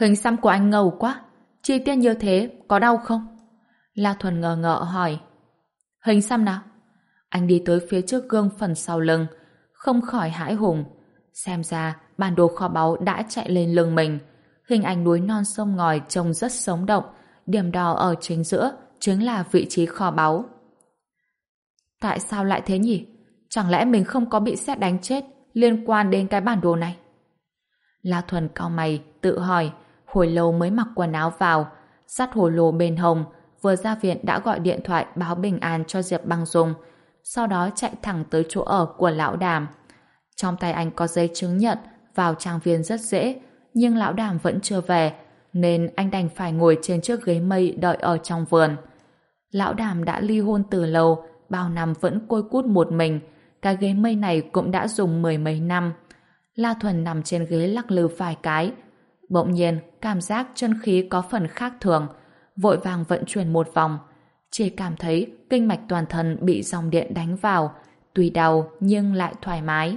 Hình xăm của anh ngầu quá, chi tiết như thế, có đau không? La Thuần ngờ ngợ hỏi. Hình xăm nào? Anh đi tới phía trước gương phần sau lưng, không khỏi hãi hùng. Xem ra, bản đồ kho báu đã chạy lên lưng mình. Hình ảnh núi non sông ngòi trông rất sống động, điểm đỏ ở chính giữa chính là vị trí kho báu. Tại sao lại thế nhỉ? Chẳng lẽ mình không có bị xét đánh chết liên quan đến cái bản đồ này? La Thuần cao mày, tự hỏi, hồi lâu mới mặc quần áo vào, sắt hồ lô bên hồng, vừa ra viện đã gọi điện thoại báo bình an cho Diệp Băng Dung, sau đó chạy thẳng tới chỗ ở của lão đàm. Trong tay anh có giấy chứng nhận vào trang viên rất dễ, nhưng lão đàm vẫn chưa về, nên anh đành phải ngồi trên chiếc ghế mây đợi ở trong vườn. Lão đàm đã ly hôn từ lâu, bao năm vẫn côi cút một mình, cái ghế mây này cũng đã dùng mười mấy năm. La Thuần nằm trên ghế lắc lư vài cái. Bỗng nhiên, cảm giác chân khí có phần khác thường, vội vàng vận chuyển một vòng. Chỉ cảm thấy kinh mạch toàn thân bị dòng điện đánh vào, tuy đau nhưng lại thoải mái.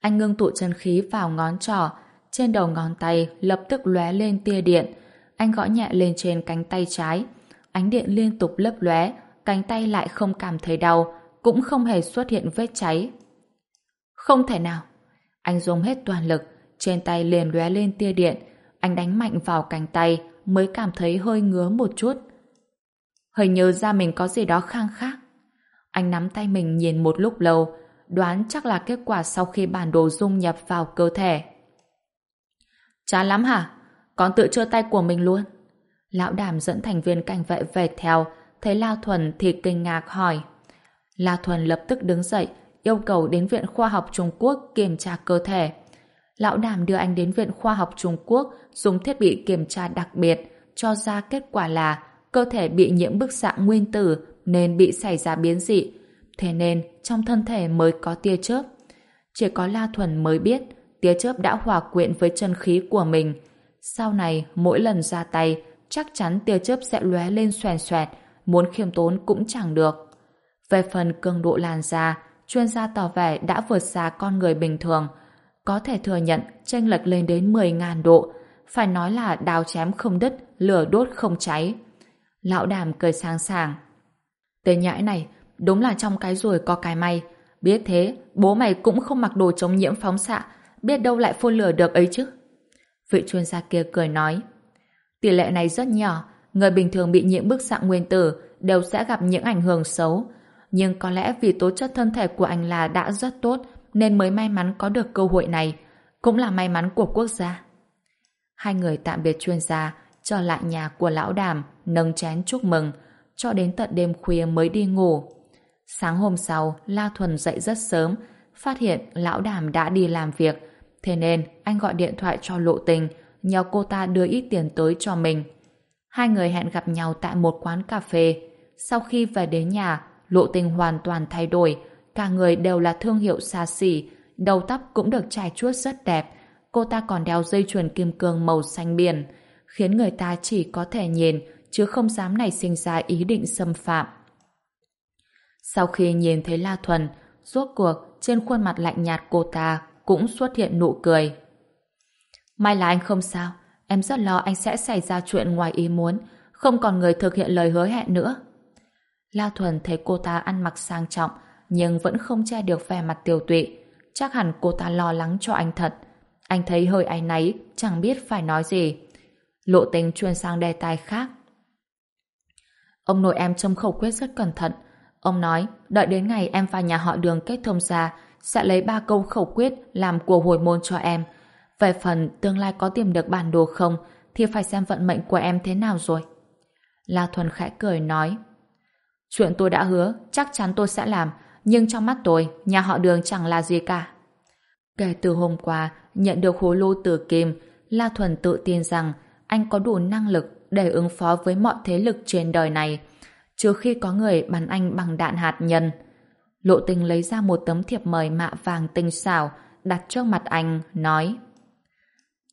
Anh ngưng tụ chân khí vào ngón trỏ, trên đầu ngón tay lập tức lóe lên tia điện. Anh gõ nhẹ lên trên cánh tay trái. Ánh điện liên tục lấp lóe, cánh tay lại không cảm thấy đau, cũng không hề xuất hiện vết cháy. Không thể nào. Anh dùng hết toàn lực, trên tay liền lóe lên tia điện. Anh đánh mạnh vào cánh tay, mới cảm thấy hơi ngứa một chút. Hơi nhớ ra mình có gì đó khang khác. Anh nắm tay mình nhìn một lúc lâu, đoán chắc là kết quả sau khi bản đồ dung nhập vào cơ thể. Chán lắm hả? Còn tự chưa tay của mình luôn. Lão đàm dẫn thành viên cảnh vệ về theo, thấy La Thuần thì kinh ngạc hỏi. La Thuần lập tức đứng dậy, yêu cầu đến Viện Khoa học Trung Quốc kiểm tra cơ thể. Lão đàm đưa anh đến Viện Khoa học Trung Quốc dùng thiết bị kiểm tra đặc biệt, cho ra kết quả là cơ thể bị nhiễm bức xạ nguyên tử nên bị xảy ra biến dị. Thế nên trong thân thể mới có tia chớp. Chỉ có La Thuần mới biết tia chớp đã hòa quyện với chân khí của mình. Sau này, mỗi lần ra tay, chắc chắn tia chớp sẽ lóe lên xoèn xoẹt, muốn khiêm tốn cũng chẳng được. Về phần cường độ làn da, chuyên gia tỏ vẻ đã vượt xa con người bình thường. Có thể thừa nhận tranh lệch lên đến 10.000 độ, phải nói là đào chém không đứt, lửa đốt không cháy. Lão đàm cười sáng sàng. Tên nhãi này, đúng là trong cái rồi có cái may. Biết thế, bố mày cũng không mặc đồ chống nhiễm phóng xạ, biết đâu lại phun lửa được ấy chứ. Vị chuyên gia kia cười nói. Tỷ lệ này rất nhỏ, người bình thường bị nhiễm bức xạ nguyên tử đều sẽ gặp những ảnh hưởng xấu. Nhưng có lẽ vì tố chất thân thể của anh là đã rất tốt nên mới may mắn có được cơ hội này. Cũng là may mắn của quốc gia. Hai người tạm biệt chuyên gia, trở lại nhà của lão đàm, nâng chén chúc mừng, cho đến tận đêm khuya mới đi ngủ. Sáng hôm sau, La Thuần dậy rất sớm, phát hiện lão đàm đã đi làm việc, thế nên anh gọi điện thoại cho lộ tình, nhờ cô ta đưa ít tiền tới cho mình. Hai người hẹn gặp nhau tại một quán cà phê. Sau khi về đến nhà, lộ tình hoàn toàn thay đổi, cả người đều là thương hiệu xa xỉ, đầu tóc cũng được trải chuốt rất đẹp, cô ta còn đeo dây chuyền kim cương màu xanh biển, khiến người ta chỉ có thể nhìn, chứ không dám nảy sinh ra ý định xâm phạm. Sau khi nhìn thấy La Thuần, rốt cuộc trên khuôn mặt lạnh nhạt cô ta cũng xuất hiện nụ cười. May là anh không sao, em rất lo anh sẽ xảy ra chuyện ngoài ý muốn, không còn người thực hiện lời hứa hẹn nữa. La Thuần thấy cô ta ăn mặc sang trọng, nhưng vẫn không che được vẻ mặt tiêu tụy. Chắc hẳn cô ta lo lắng cho anh thật. Anh thấy hơi áy náy, chẳng biết phải nói gì. Lộ tình chuyên sang đề tài khác. Ông nội em châm khẩu quyết rất cẩn thận. Ông nói, đợi đến ngày em và nhà họ đường kết thông ra, sẽ lấy ba câu khẩu quyết làm của hồi môn cho em. Về phần tương lai có tìm được bản đồ không, thì phải xem vận mệnh của em thế nào rồi. La Thuần khẽ cười nói, Chuyện tôi đã hứa, chắc chắn tôi sẽ làm, nhưng trong mắt tôi, nhà họ đường chẳng là gì cả. Kể từ hôm qua, nhận được hối lô từ Kim, La Thuần tự tin rằng anh có đủ năng lực để ứng phó với mọi thế lực trên đời này, trừ khi có người bắn anh bằng đạn hạt nhân. Lộ tình lấy ra một tấm thiệp mời mạ vàng tinh xảo, đặt trước mặt anh, nói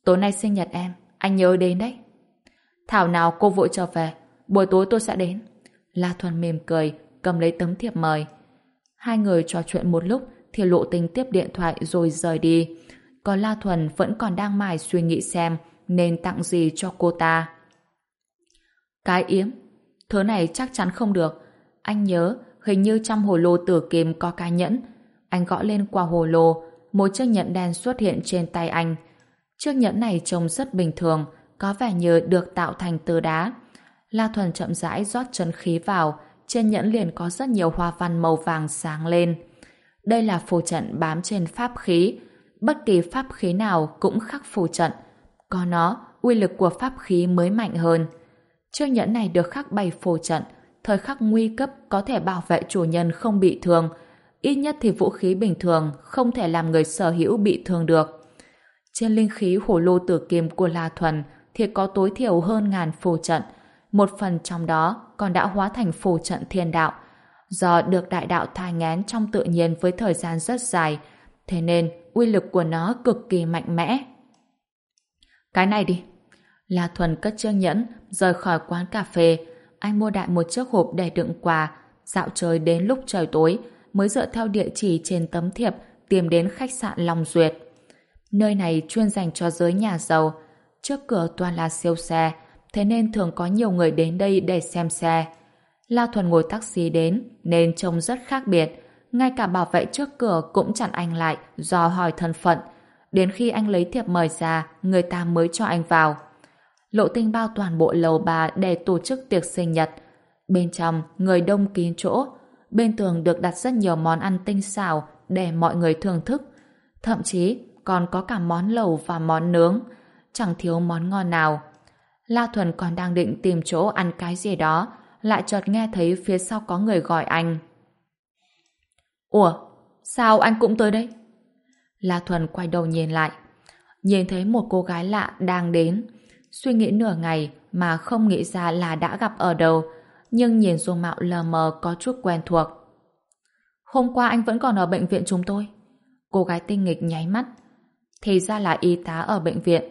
Tối nay sinh nhật em, anh nhớ đến đấy. Thảo nào cô vội trở về, buổi tối tôi sẽ đến. La Thuần mềm cười, cầm lấy tấm thiệp mời. Hai người trò chuyện một lúc thì lộ tình tiếp điện thoại rồi rời đi. Còn La Thuần vẫn còn đang mải suy nghĩ xem nên tặng gì cho cô ta. Cái yếm, thứ này chắc chắn không được. Anh nhớ, hình như trong hồ lô tử kim có cái nhẫn. Anh gõ lên qua hồ lô, một chiếc nhẫn đen xuất hiện trên tay anh. Chiếc nhẫn này trông rất bình thường, có vẻ như được tạo thành từ đá. La Thuần chậm rãi rót chân khí vào, trên nhẫn liền có rất nhiều hoa văn màu vàng sáng lên. Đây là phù trận bám trên pháp khí. Bất kỳ pháp khí nào cũng khắc phù trận. Có nó, uy lực của pháp khí mới mạnh hơn. Chiếc nhẫn này được khắc bày phù trận, thời khắc nguy cấp có thể bảo vệ chủ nhân không bị thương. Ít nhất thì vũ khí bình thường không thể làm người sở hữu bị thương được. Trên linh khí hồ lô tử kim của La Thuần thì có tối thiểu hơn ngàn phù trận. Một phần trong đó còn đã hóa thành phù trận thiên đạo. Do được đại đạo thai ngén trong tự nhiên với thời gian rất dài, thế nên uy lực của nó cực kỳ mạnh mẽ. Cái này đi. La Thuần cất chiếc nhẫn, rời khỏi quán cà phê. Anh mua đại một chiếc hộp để đựng quà, dạo chơi đến lúc trời tối, mới dựa theo địa chỉ trên tấm thiệp tìm đến khách sạn Long Duyệt. Nơi này chuyên dành cho giới nhà giàu. Trước cửa toàn là siêu xe, thế nên thường có nhiều người đến đây để xem xe. La Thuần ngồi taxi đến nên trông rất khác biệt. Ngay cả bảo vệ trước cửa cũng chặn anh lại do hỏi thân phận. Đến khi anh lấy thiệp mời ra, người ta mới cho anh vào. Lộ tinh bao toàn bộ lầu bà để tổ chức tiệc sinh nhật. Bên trong, người đông kín chỗ. Bên tường được đặt rất nhiều món ăn tinh xảo để mọi người thưởng thức. Thậm chí còn có cả món lẩu và món nướng. Chẳng thiếu món ngon nào. La Thuần còn đang định tìm chỗ ăn cái gì đó, lại chợt nghe thấy phía sau có người gọi anh. Ủa, sao anh cũng tới đây? La Thuần quay đầu nhìn lại. Nhìn thấy một cô gái lạ đang đến. Suy nghĩ nửa ngày mà không nghĩ ra là đã gặp ở đâu, nhưng nhìn dung mạo lờ mờ có chút quen thuộc. Hôm qua anh vẫn còn ở bệnh viện chúng tôi. Cô gái tinh nghịch nháy mắt. Thì ra là y tá ở bệnh viện.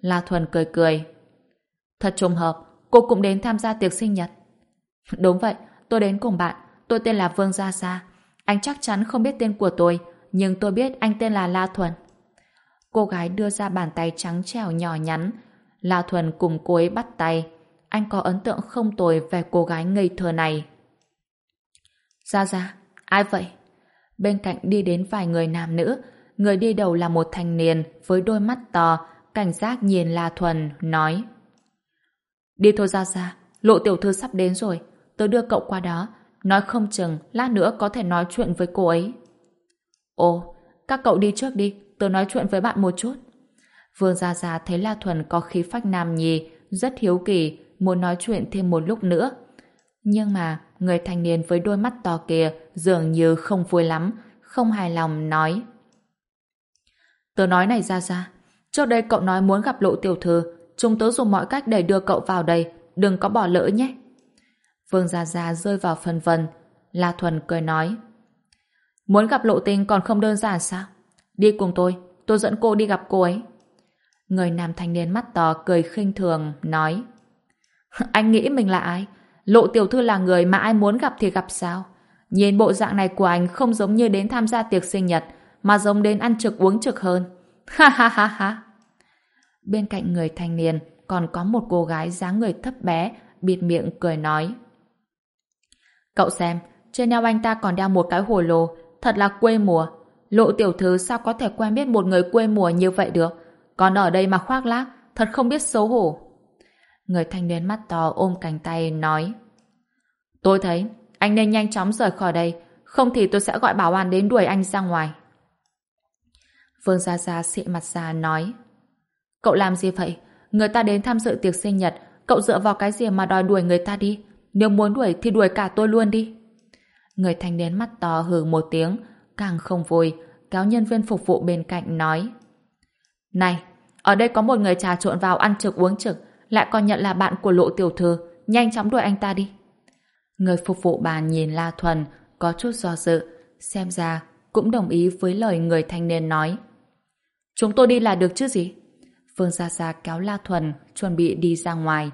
La Thuần cười cười. Thật trùng hợp, cô cũng đến tham gia tiệc sinh nhật. Đúng vậy, tôi đến cùng bạn. Tôi tên là Vương Gia Sa. Anh chắc chắn không biết tên của tôi, nhưng tôi biết anh tên là La Thuần. Cô gái đưa ra bàn tay trắng trẻo nhỏ nhắn. La Thuần cùng cô ấy bắt tay. Anh có ấn tượng không tồi về cô gái ngây thơ này. Gia Gia, ai vậy? Bên cạnh đi đến vài người nam nữ. Người đi đầu là một thanh niên với đôi mắt to, cảnh giác nhìn La Thuần, nói Đi thôi ra ra lộ tiểu thư sắp đến rồi. Tớ đưa cậu qua đó. Nói không chừng, lát nữa có thể nói chuyện với cô ấy. Ồ, các cậu đi trước đi, tớ nói chuyện với bạn một chút. Vương Gia Gia thấy La Thuần có khí phách nam nhi, rất hiếu kỳ, muốn nói chuyện thêm một lúc nữa. Nhưng mà, người thanh niên với đôi mắt to kia dường như không vui lắm, không hài lòng nói. Tớ nói này Gia Gia, trước đây cậu nói muốn gặp lộ tiểu thư, chúng tớ dùng mọi cách để đưa cậu vào đây, đừng có bỏ lỡ nhé. Vương Gia Gia rơi vào phân vân, La Thuần cười nói. Muốn gặp lộ tình còn không đơn giản sao? Đi cùng tôi, tôi dẫn cô đi gặp cô ấy. Người nam thanh niên mắt to cười khinh thường, nói Anh nghĩ mình là ai? Lộ tiểu thư là người mà ai muốn gặp thì gặp sao? Nhìn bộ dạng này của anh không giống như đến tham gia tiệc sinh nhật, mà giống đến ăn trực uống trực hơn. Ha ha ha ha! Bên cạnh người thanh niên còn có một cô gái dáng người thấp bé, bịt miệng cười nói. Cậu xem, trên eo anh ta còn đeo một cái hồ lô, thật là quê mùa. Lộ tiểu thư sao có thể quen biết một người quê mùa như vậy được? Còn ở đây mà khoác lác, thật không biết xấu hổ. Người thanh niên mắt to ôm cánh tay nói Tôi thấy anh nên nhanh chóng rời khỏi đây không thì tôi sẽ gọi bảo an đến đuổi anh ra ngoài. Vương Gia Gia xị mặt ra nói Cậu làm gì vậy? Người ta đến tham dự tiệc sinh nhật cậu dựa vào cái gì mà đòi đuổi người ta đi? Nếu muốn đuổi thì đuổi cả tôi luôn đi. Người thanh niên mắt to hừ một tiếng càng không vui kéo nhân viên phục vụ bên cạnh nói Này, ở đây có một người trà trộn vào ăn trực uống trực lại còn nhận là bạn của lộ tiểu thư nhanh chóng đuổi anh ta đi. Người phục vụ bàn nhìn La Thuần có chút do dự xem ra cũng đồng ý với lời người thanh niên nói. Chúng tôi đi là được chứ gì? Phương Gia Gia kéo La Thuần chuẩn bị đi ra ngoài.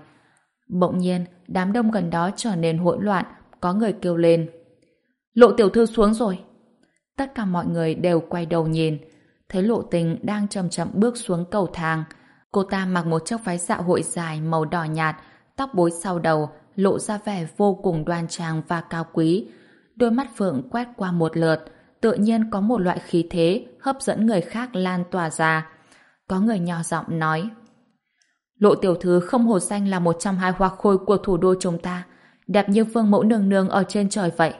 Bỗng nhiên, đám đông gần đó trở nên hỗn loạn, có người kêu lên. Lộ tiểu thư xuống rồi. Tất cả mọi người đều quay đầu nhìn, thấy lộ tình đang chậm chậm bước xuống cầu thang. Cô ta mặc một chiếc váy dạ hội dài màu đỏ nhạt, tóc bối sau đầu, lộ ra vẻ vô cùng đoan trang và cao quý. Đôi mắt phượng quét qua một lượt, tự nhiên có một loại khí thế hấp dẫn người khác lan tỏa ra. Có người nhỏ giọng nói Lộ tiểu thư không hồ danh là một trăm hai hoa khôi của thủ đô chúng ta, đẹp như phương mẫu nương nương ở trên trời vậy.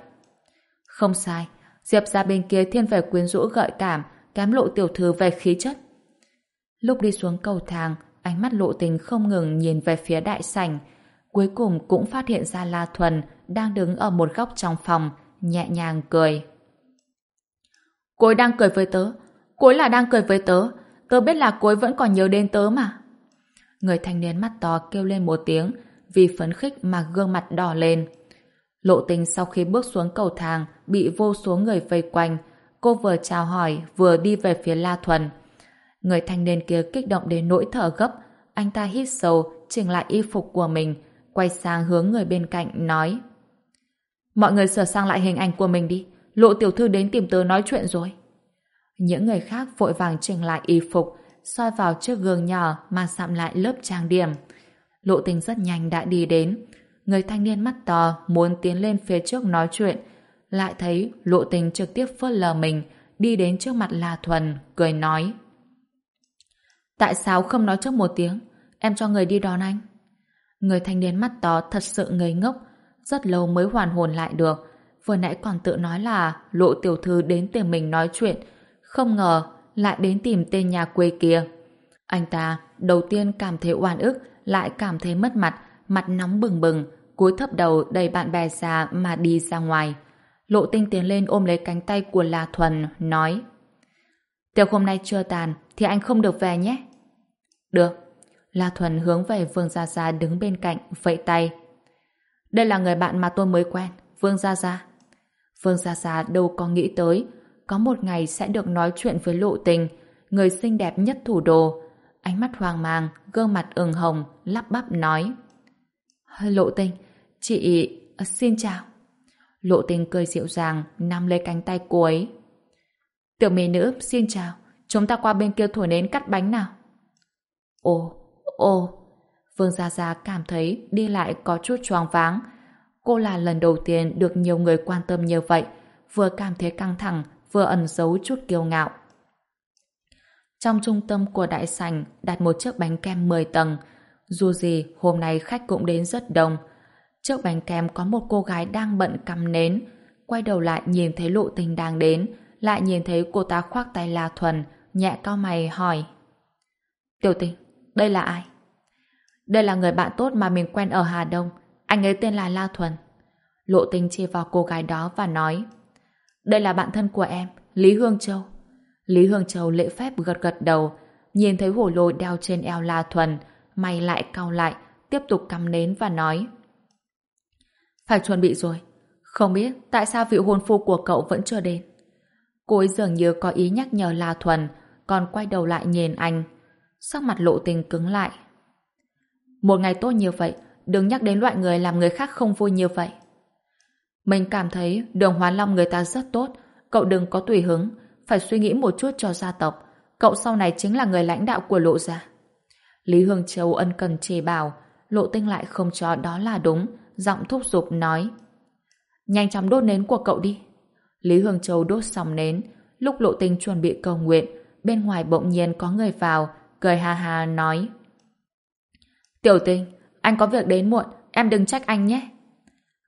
Không sai, Diệp ra bên kia thiên về quyến rũ gợi cảm, kém lộ tiểu thư về khí chất. Lúc đi xuống cầu thang, ánh mắt lộ tình không ngừng nhìn về phía đại sảnh. Cuối cùng cũng phát hiện ra La Thuần đang đứng ở một góc trong phòng, nhẹ nhàng cười. Cô ấy đang cười với tớ. Cô ấy là đang cười với tớ. Tớ biết là cô ấy vẫn còn nhớ đến tớ mà. Người thanh niên mắt to kêu lên một tiếng vì phấn khích mà gương mặt đỏ lên. Lộ tình sau khi bước xuống cầu thang bị vô số người vây quanh. Cô vừa chào hỏi vừa đi về phía La Thuần. Người thanh niên kia kích động đến nỗi thở gấp. Anh ta hít sâu, chỉnh lại y phục của mình, quay sang hướng người bên cạnh nói Mọi người sửa sang lại hình ảnh của mình đi. Lộ tiểu thư đến tìm tớ nói chuyện rồi. Những người khác vội vàng chỉnh lại y phục, soi vào chiếc gương nhỏ mà sạm lại lớp trang điểm. Lộ tình rất nhanh đã đi đến. Người thanh niên mắt to muốn tiến lên phía trước nói chuyện, lại thấy lộ tình trực tiếp phớt lờ mình, đi đến trước mặt La Thuần, cười nói. Tại sao không nói trước một tiếng? Em cho người đi đón anh. Người thanh niên mắt to thật sự ngây ngốc, rất lâu mới hoàn hồn lại được. Vừa nãy còn tự nói là lộ tiểu thư đến tìm mình nói chuyện, không ngờ lại đến tìm tên nhà quê kia. Anh ta đầu tiên cảm thấy oan ức, lại cảm thấy mất mặt, mặt nóng bừng bừng, cúi thấp đầu đầy bạn bè già mà đi ra ngoài. Lộ tinh tiến lên ôm lấy cánh tay của La Thuần, nói Tiệc hôm nay chưa tàn, thì anh không được về nhé. Được. La Thuần hướng về Vương Gia Gia đứng bên cạnh, vẫy tay. Đây là người bạn mà tôi mới quen, Vương Gia Gia. Vương Gia Gia đâu có nghĩ tới, có một ngày sẽ được nói chuyện với lộ tình, người xinh đẹp nhất thủ đô. Ánh mắt hoang mang, gương mặt ửng hồng, lắp bắp nói. Lộ tình, chị... Ờ, xin chào. Lộ tình cười dịu dàng, nắm lấy cánh tay cô ấy. Tiểu mỹ nữ, xin chào. Chúng ta qua bên kia thổi nến cắt bánh nào. Ồ, ồ. Vương Gia Gia cảm thấy đi lại có chút choáng váng. Cô là lần đầu tiên được nhiều người quan tâm như vậy, vừa cảm thấy căng thẳng, vừa ẩn giấu chút kiêu ngạo. Trong trung tâm của đại sảnh đặt một chiếc bánh kem 10 tầng. Dù gì, hôm nay khách cũng đến rất đông. Trước bánh kem có một cô gái đang bận cắm nến. Quay đầu lại nhìn thấy lộ tình đang đến, lại nhìn thấy cô ta khoác tay La Thuần, nhẹ cao mày hỏi. Tiểu tình, đây là ai? Đây là người bạn tốt mà mình quen ở Hà Đông. Anh ấy tên là La Thuần. Lộ tình chỉ vào cô gái đó và nói đây là bạn thân của em, Lý Hương Châu. Lý Hương Châu lễ phép gật gật đầu, nhìn thấy hổ lôi đeo trên eo La Thuần, mày lại cau lại, tiếp tục cắm nến và nói. Phải chuẩn bị rồi. Không biết tại sao vị hôn phu của cậu vẫn chưa đến. Cô ấy dường như có ý nhắc nhở La Thuần, còn quay đầu lại nhìn anh. Sắc mặt lộ tình cứng lại. Một ngày tốt như vậy, đừng nhắc đến loại người làm người khác không vui như vậy. Mình cảm thấy đường Hoán Long người ta rất tốt, cậu đừng có tùy hứng, phải suy nghĩ một chút cho gia tộc. Cậu sau này chính là người lãnh đạo của lộ gia. Lý Hương Châu ân cần chê bảo, lộ tinh lại không cho đó là đúng, giọng thúc giục nói. Nhanh chóng đốt nến của cậu đi. Lý Hương Châu đốt xong nến, lúc lộ tinh chuẩn bị cầu nguyện, bên ngoài bỗng nhiên có người vào, cười ha ha nói. Tiểu tinh, anh có việc đến muộn, em đừng trách anh nhé.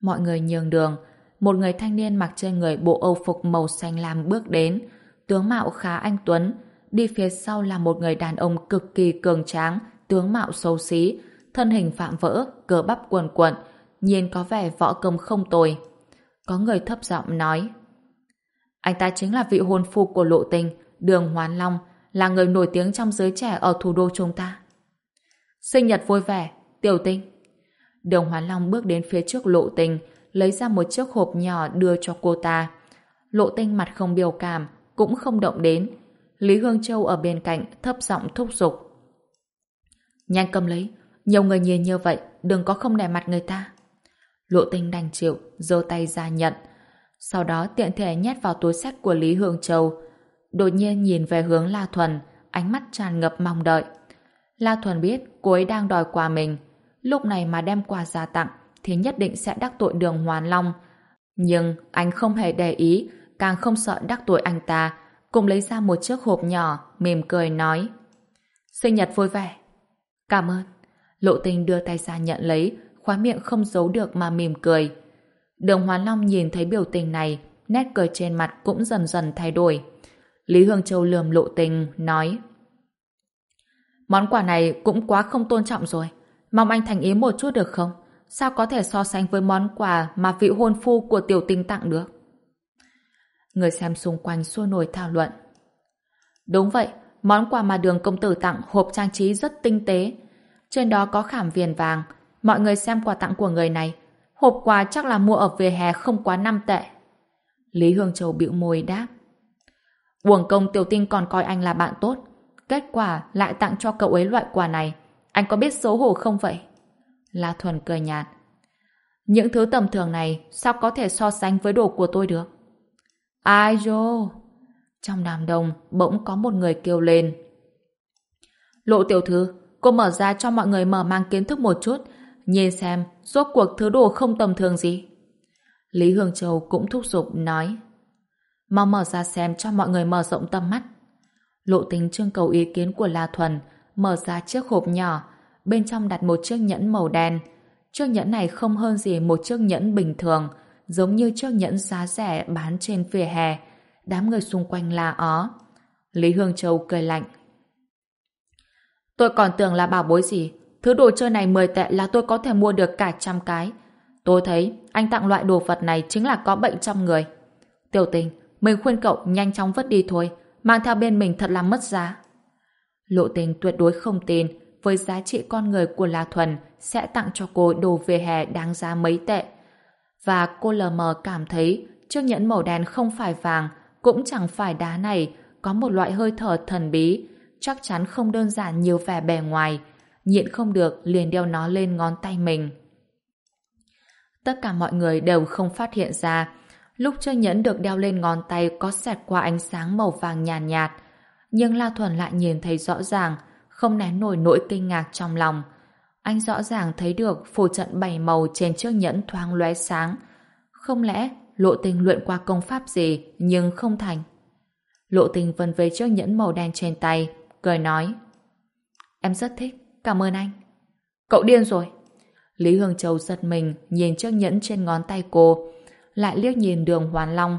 Mọi người nhường đường. Một người thanh niên mặc trên người bộ âu phục màu xanh lam bước đến. Tướng mạo khá anh Tuấn. Đi phía sau là một người đàn ông cực kỳ cường tráng, tướng mạo xấu xí, thân hình phạm vỡ, cờ bắp quần quận, nhìn có vẻ võ công không tồi. Có người thấp giọng nói Anh ta chính là vị hôn phu của lộ tình, Đường Hoán Long, là người nổi tiếng trong giới trẻ ở thủ đô chúng ta. Sinh nhật vui vẻ, tiểu tinh đồng Hoán Long bước đến phía trước lộ tình, lấy ra một chiếc hộp nhỏ đưa cho cô ta. Lộ tinh mặt không biểu cảm, cũng không động đến. Lý Hương Châu ở bên cạnh thấp giọng thúc giục. Nhanh cầm lấy, nhiều người nhìn như vậy, đừng có không để mặt người ta. Lộ tinh đành chịu, giơ tay ra nhận. Sau đó tiện thể nhét vào túi sách của Lý Hương Châu. Đột nhiên nhìn về hướng La Thuần, ánh mắt tràn ngập mong đợi. La Thuần biết cô ấy đang đòi quà mình. Lúc này mà đem quà ra tặng thì nhất định sẽ đắc tội đường Hoàn Long. Nhưng anh không hề để ý, càng không sợ đắc tội anh ta, cùng lấy ra một chiếc hộp nhỏ, mỉm cười nói. Sinh nhật vui vẻ. Cảm ơn. Lộ tình đưa tay ra nhận lấy, khóa miệng không giấu được mà mỉm cười. Đường Hoàn Long nhìn thấy biểu tình này, nét cười trên mặt cũng dần dần thay đổi. Lý Hương Châu lườm lộ tình, nói Món quà này cũng quá không tôn trọng rồi. Mong anh thành ý một chút được không? Sao có thể so sánh với món quà mà vị hôn phu của tiểu tình tặng được? Người xem xung quanh xua nổi thảo luận. Đúng vậy, món quà mà đường công tử tặng hộp trang trí rất tinh tế. Trên đó có khảm viền vàng. Mọi người xem quà tặng của người này. Hộp quà chắc là mua ở vỉa hè không quá năm tệ. Lý Hương Châu bĩu môi đáp. Uổng công tiểu tinh còn coi anh là bạn tốt. Kết quả lại tặng cho cậu ấy loại quà này. Anh có biết xấu hổ không vậy? La Thuần cười nhạt. Những thứ tầm thường này sao có thể so sánh với đồ của tôi được? Ai dô? Trong đám đông bỗng có một người kêu lên. Lộ tiểu thư, cô mở ra cho mọi người mở mang kiến thức một chút, nhìn xem rốt cuộc thứ đồ không tầm thường gì. Lý Hương Châu cũng thúc giục nói. Mau mở ra xem cho mọi người mở rộng tầm mắt. Lộ tính trưng cầu ý kiến của La Thuần, mở ra chiếc hộp nhỏ, bên trong đặt một chiếc nhẫn màu đen. Chiếc nhẫn này không hơn gì một chiếc nhẫn bình thường, giống như chiếc nhẫn giá rẻ bán trên vỉa hè. Đám người xung quanh la ó. Lý Hương Châu cười lạnh. Tôi còn tưởng là bảo bối gì. Thứ đồ chơi này 10 tệ là tôi có thể mua được cả trăm cái. Tôi thấy anh tặng loại đồ vật này chính là có bệnh trong người. Tiểu tình, mình khuyên cậu nhanh chóng vứt đi thôi. Mang theo bên mình thật là mất giá. Lộ tình tuyệt đối không tin với giá trị con người của La Thuần sẽ tặng cho cô đồ về hè đáng giá mấy tệ. Và cô lờ mờ cảm thấy chiếc nhẫn màu đen không phải vàng, cũng chẳng phải đá này, có một loại hơi thở thần bí, chắc chắn không đơn giản nhiều vẻ bề ngoài. Nhịn không được liền đeo nó lên ngón tay mình. Tất cả mọi người đều không phát hiện ra lúc chiếc nhẫn được đeo lên ngón tay có xẹt qua ánh sáng màu vàng nhàn nhạt, nhạt. Nhưng La Thuần lại nhìn thấy rõ ràng, không nén nổi nỗi kinh ngạc trong lòng. Anh rõ ràng thấy được phù trận bảy màu trên chiếc nhẫn thoáng lóe sáng. Không lẽ lộ tình luyện qua công pháp gì nhưng không thành? Lộ tình vân về chiếc nhẫn màu đen trên tay, cười nói. Em rất thích, cảm ơn anh. Cậu điên rồi. Lý Hương Châu giật mình nhìn chiếc nhẫn trên ngón tay cô, lại liếc nhìn đường Hoàn Long.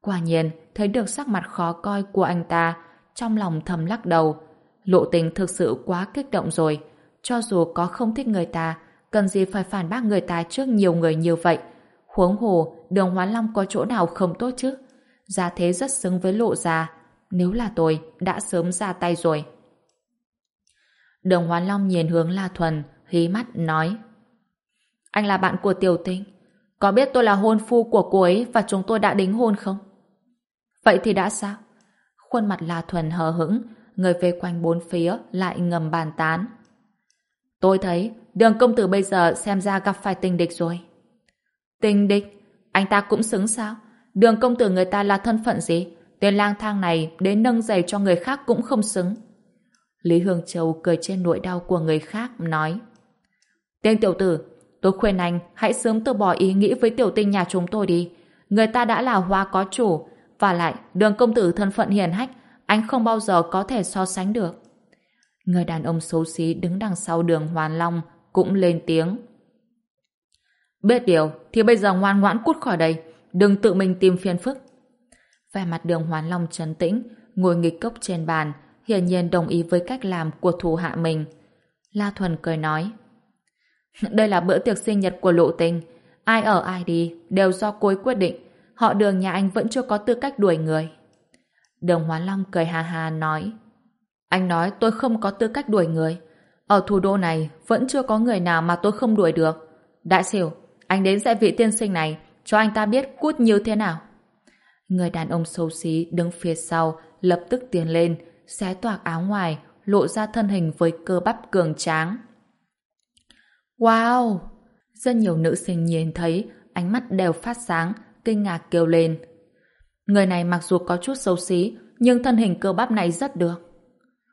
Quả nhiên, thấy được sắc mặt khó coi của anh ta, trong lòng thầm lắc đầu. Lộ tình thực sự quá kích động rồi. Cho dù có không thích người ta, cần gì phải phản bác người ta trước nhiều người như vậy. Huống hồ, đường Hoán Long có chỗ nào không tốt chứ? Gia thế rất xứng với lộ già Nếu là tôi, đã sớm ra tay rồi. Đường Hoán Long nhìn hướng La Thuần, hí mắt, nói Anh là bạn của Tiểu Tinh. Có biết tôi là hôn phu của cô ấy và chúng tôi đã đính hôn không? Vậy thì đã sao? Khuôn mặt La Thuần hờ hững, người về quanh bốn phía lại ngầm bàn tán. Tôi thấy đường công tử bây giờ xem ra gặp phải tình địch rồi. Tình địch? Anh ta cũng xứng sao? Đường công tử người ta là thân phận gì? Tên lang thang này đến nâng giày cho người khác cũng không xứng. Lý Hương Châu cười trên nỗi đau của người khác, nói Tên tiểu tử, tôi khuyên anh hãy sớm từ bỏ ý nghĩ với tiểu tinh nhà chúng tôi đi. Người ta đã là hoa có chủ, và lại đường công tử thân phận hiền hách, anh không bao giờ có thể so sánh được. Người đàn ông xấu xí đứng đằng sau đường Hoàn Long cũng lên tiếng. Biết điều, thì bây giờ ngoan ngoãn cút khỏi đây, đừng tự mình tìm phiền phức. Vẻ mặt đường Hoàn Long trấn tĩnh, ngồi nghịch cốc trên bàn, hiển nhiên đồng ý với cách làm của thủ hạ mình. La Thuần cười nói, đây là bữa tiệc sinh nhật của lộ tình, ai ở ai đi đều do cô quyết định, họ đường nhà anh vẫn chưa có tư cách đuổi người. Đường Hóa Long cười hà hà nói, anh nói tôi không có tư cách đuổi người. Ở thủ đô này vẫn chưa có người nào mà tôi không đuổi được. Đại xỉu, anh đến dạy vị tiên sinh này cho anh ta biết cút như thế nào. Người đàn ông xấu xí đứng phía sau lập tức tiến lên xé toạc áo ngoài lộ ra thân hình với cơ bắp cường tráng. Wow! Rất nhiều nữ sinh nhìn thấy, ánh mắt đều phát sáng, kinh ngạc kêu lên. Người này mặc dù có chút xấu xí, nhưng thân hình cơ bắp này rất được.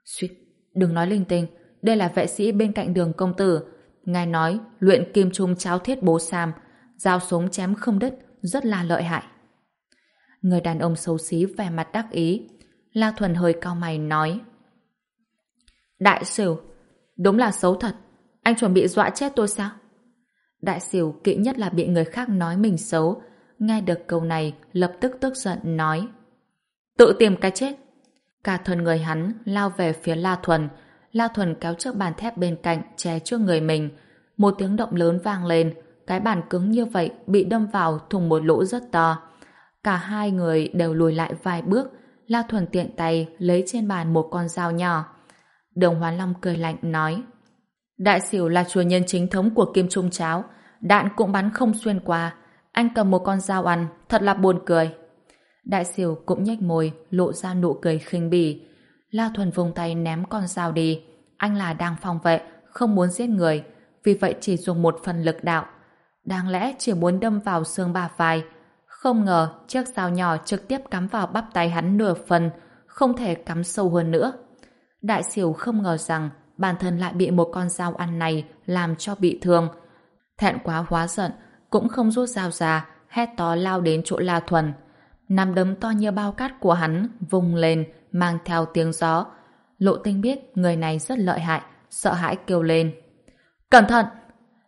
Suýt, đừng nói linh tinh, đây là vệ sĩ bên cạnh đường công tử. Ngài nói, luyện kim trung cháo thiết bố Sam, dao súng chém không đứt, rất là lợi hại. Người đàn ông xấu xí vẻ mặt đắc ý. La Thuần hơi cao mày nói. Đại sửu, đúng là xấu thật. Anh chuẩn bị dọa chết tôi sao? Đại sửu kỵ nhất là bị người khác nói mình xấu. Nghe được câu này, lập tức tức giận nói. Tự tìm cái chết. Cả thuần người hắn lao về phía La Thuần. La Thuần kéo chiếc bàn thép bên cạnh che trước người mình. Một tiếng động lớn vang lên. Cái bàn cứng như vậy bị đâm vào thùng một lỗ rất to. Cả hai người đều lùi lại vài bước. La Thuần tiện tay lấy trên bàn một con dao nhỏ. đồng Hoán Long cười lạnh nói Đại xỉu là chùa nhân chính thống của Kim Trung Cháo. Đạn cũng bắn không xuyên qua. Anh cầm một con dao ăn, thật là buồn cười. Đại xỉu cũng nhếch môi, lộ ra nụ cười khinh bỉ. La Thuần vùng tay ném con dao đi. Anh là đang phòng vệ, không muốn giết người. Vì vậy chỉ dùng một phần lực đạo. Đáng lẽ chỉ muốn đâm vào xương bà vai. Không ngờ chiếc dao nhỏ trực tiếp cắm vào bắp tay hắn nửa phần, không thể cắm sâu hơn nữa. Đại xỉu không ngờ rằng bản thân lại bị một con dao ăn này làm cho bị thương. Thẹn quá hóa giận, cũng không rút dao ra, hét to lao đến chỗ La Thuần. Nắm đấm to như bao cát của hắn vùng lên, mang theo tiếng gió. Lộ tinh biết người này rất lợi hại, sợ hãi kêu lên. Cẩn thận!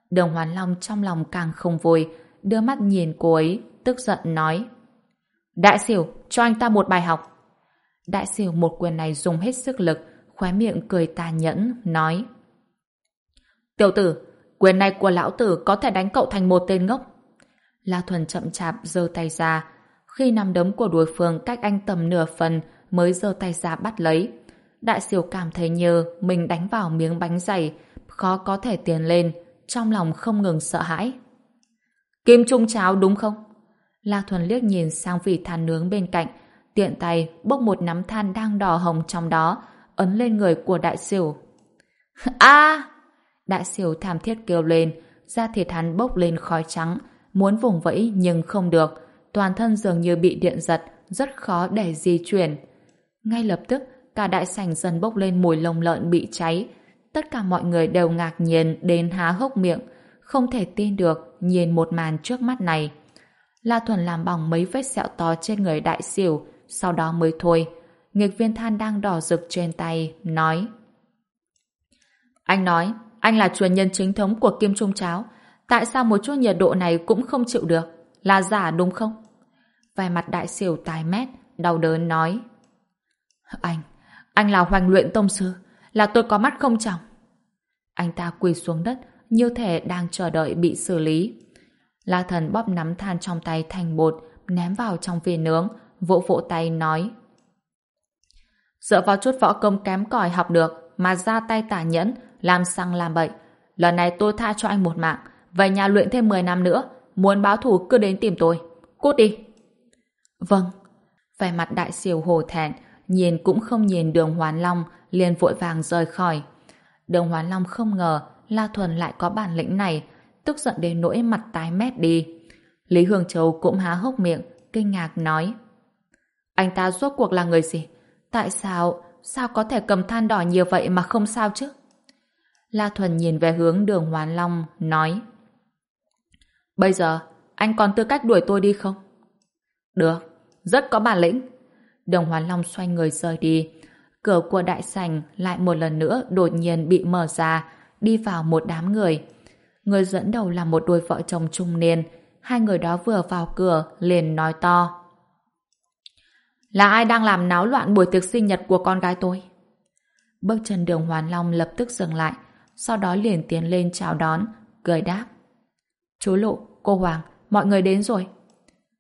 Đường Hoàn Long trong lòng càng không vui, đưa mắt nhìn cô ấy, tức giận nói. Đại xỉu, cho anh ta một bài học. Đại xỉu một quyền này dùng hết sức lực, khóe miệng cười tà nhẫn, nói. Tiểu tử, quyền này của lão tử có thể đánh cậu thành một tên ngốc. La Thuần chậm chạp giơ tay ra. Khi nắm đấm của đối phương cách anh tầm nửa phần mới giơ tay ra bắt lấy. Đại siêu cảm thấy như mình đánh vào miếng bánh dày, khó có thể tiến lên, trong lòng không ngừng sợ hãi. Kim Trung cháo đúng không? La Thuần liếc nhìn sang vị than nướng bên cạnh, tiện tay bốc một nắm than đang đỏ hồng trong đó, ấn lên người của đại siêu. a Đại siêu tham thiết kêu lên, da thịt hắn bốc lên khói trắng, muốn vùng vẫy nhưng không được, toàn thân dường như bị điện giật, rất khó để di chuyển. Ngay lập tức, cả đại sảnh dần bốc lên mùi lông lợn bị cháy. Tất cả mọi người đều ngạc nhiên đến há hốc miệng, không thể tin được nhìn một màn trước mắt này. La Thuần làm bỏng mấy vết sẹo to trên người đại xỉu, sau đó mới thôi. Nghịch viên than đang đỏ rực trên tay, nói Anh nói, anh là truyền nhân chính thống của Kim Trung Cháo. Tại sao một chút nhiệt độ này cũng không chịu được? Là giả đúng không? Vài mặt đại xỉu tài mét, đau đớn nói Anh, anh là hoành luyện tông sư, là tôi có mắt không trọng. Anh ta quỳ xuống đất, như thể đang chờ đợi bị xử lý. La thần bóp nắm than trong tay thành bột, ném vào trong viên nướng, vỗ vỗ tay nói. Dựa vào chút võ công kém cỏi học được, mà ra tay tả nhẫn, làm xăng làm bậy. Lần này tôi tha cho anh một mạng, về nhà luyện thêm 10 năm nữa, muốn báo thù cứ đến tìm tôi. Cút đi. Vâng. Vẻ mặt đại siêu hồ thẹn, nhìn cũng không nhìn đường Hoán Long, liền vội vàng rời khỏi. Đường Hoán Long không ngờ La Thuần lại có bản lĩnh này, tức giận đến nỗi mặt tái mét đi. Lý Hương Châu cũng há hốc miệng, kinh ngạc nói. Anh ta rốt cuộc là người gì? Tại sao, sao có thể cầm than đỏ nhiều vậy mà không sao chứ? La Thuần nhìn về hướng đường Hoán Long, nói. Bây giờ, anh còn tư cách đuổi tôi đi không? Được, rất có bản lĩnh. Đường Hoán Long xoay người rời đi. Cửa của đại Sành lại một lần nữa đột nhiên bị mở ra, đi vào một đám người. Người dẫn đầu là một đôi vợ chồng trung niên. Hai người đó vừa vào cửa liền nói to. Là ai đang làm náo loạn buổi tiệc sinh nhật của con gái tôi? Bước chân đường Hoàn Long lập tức dừng lại, sau đó liền tiến lên chào đón, cười đáp. Chú Lộ, cô Hoàng, mọi người đến rồi.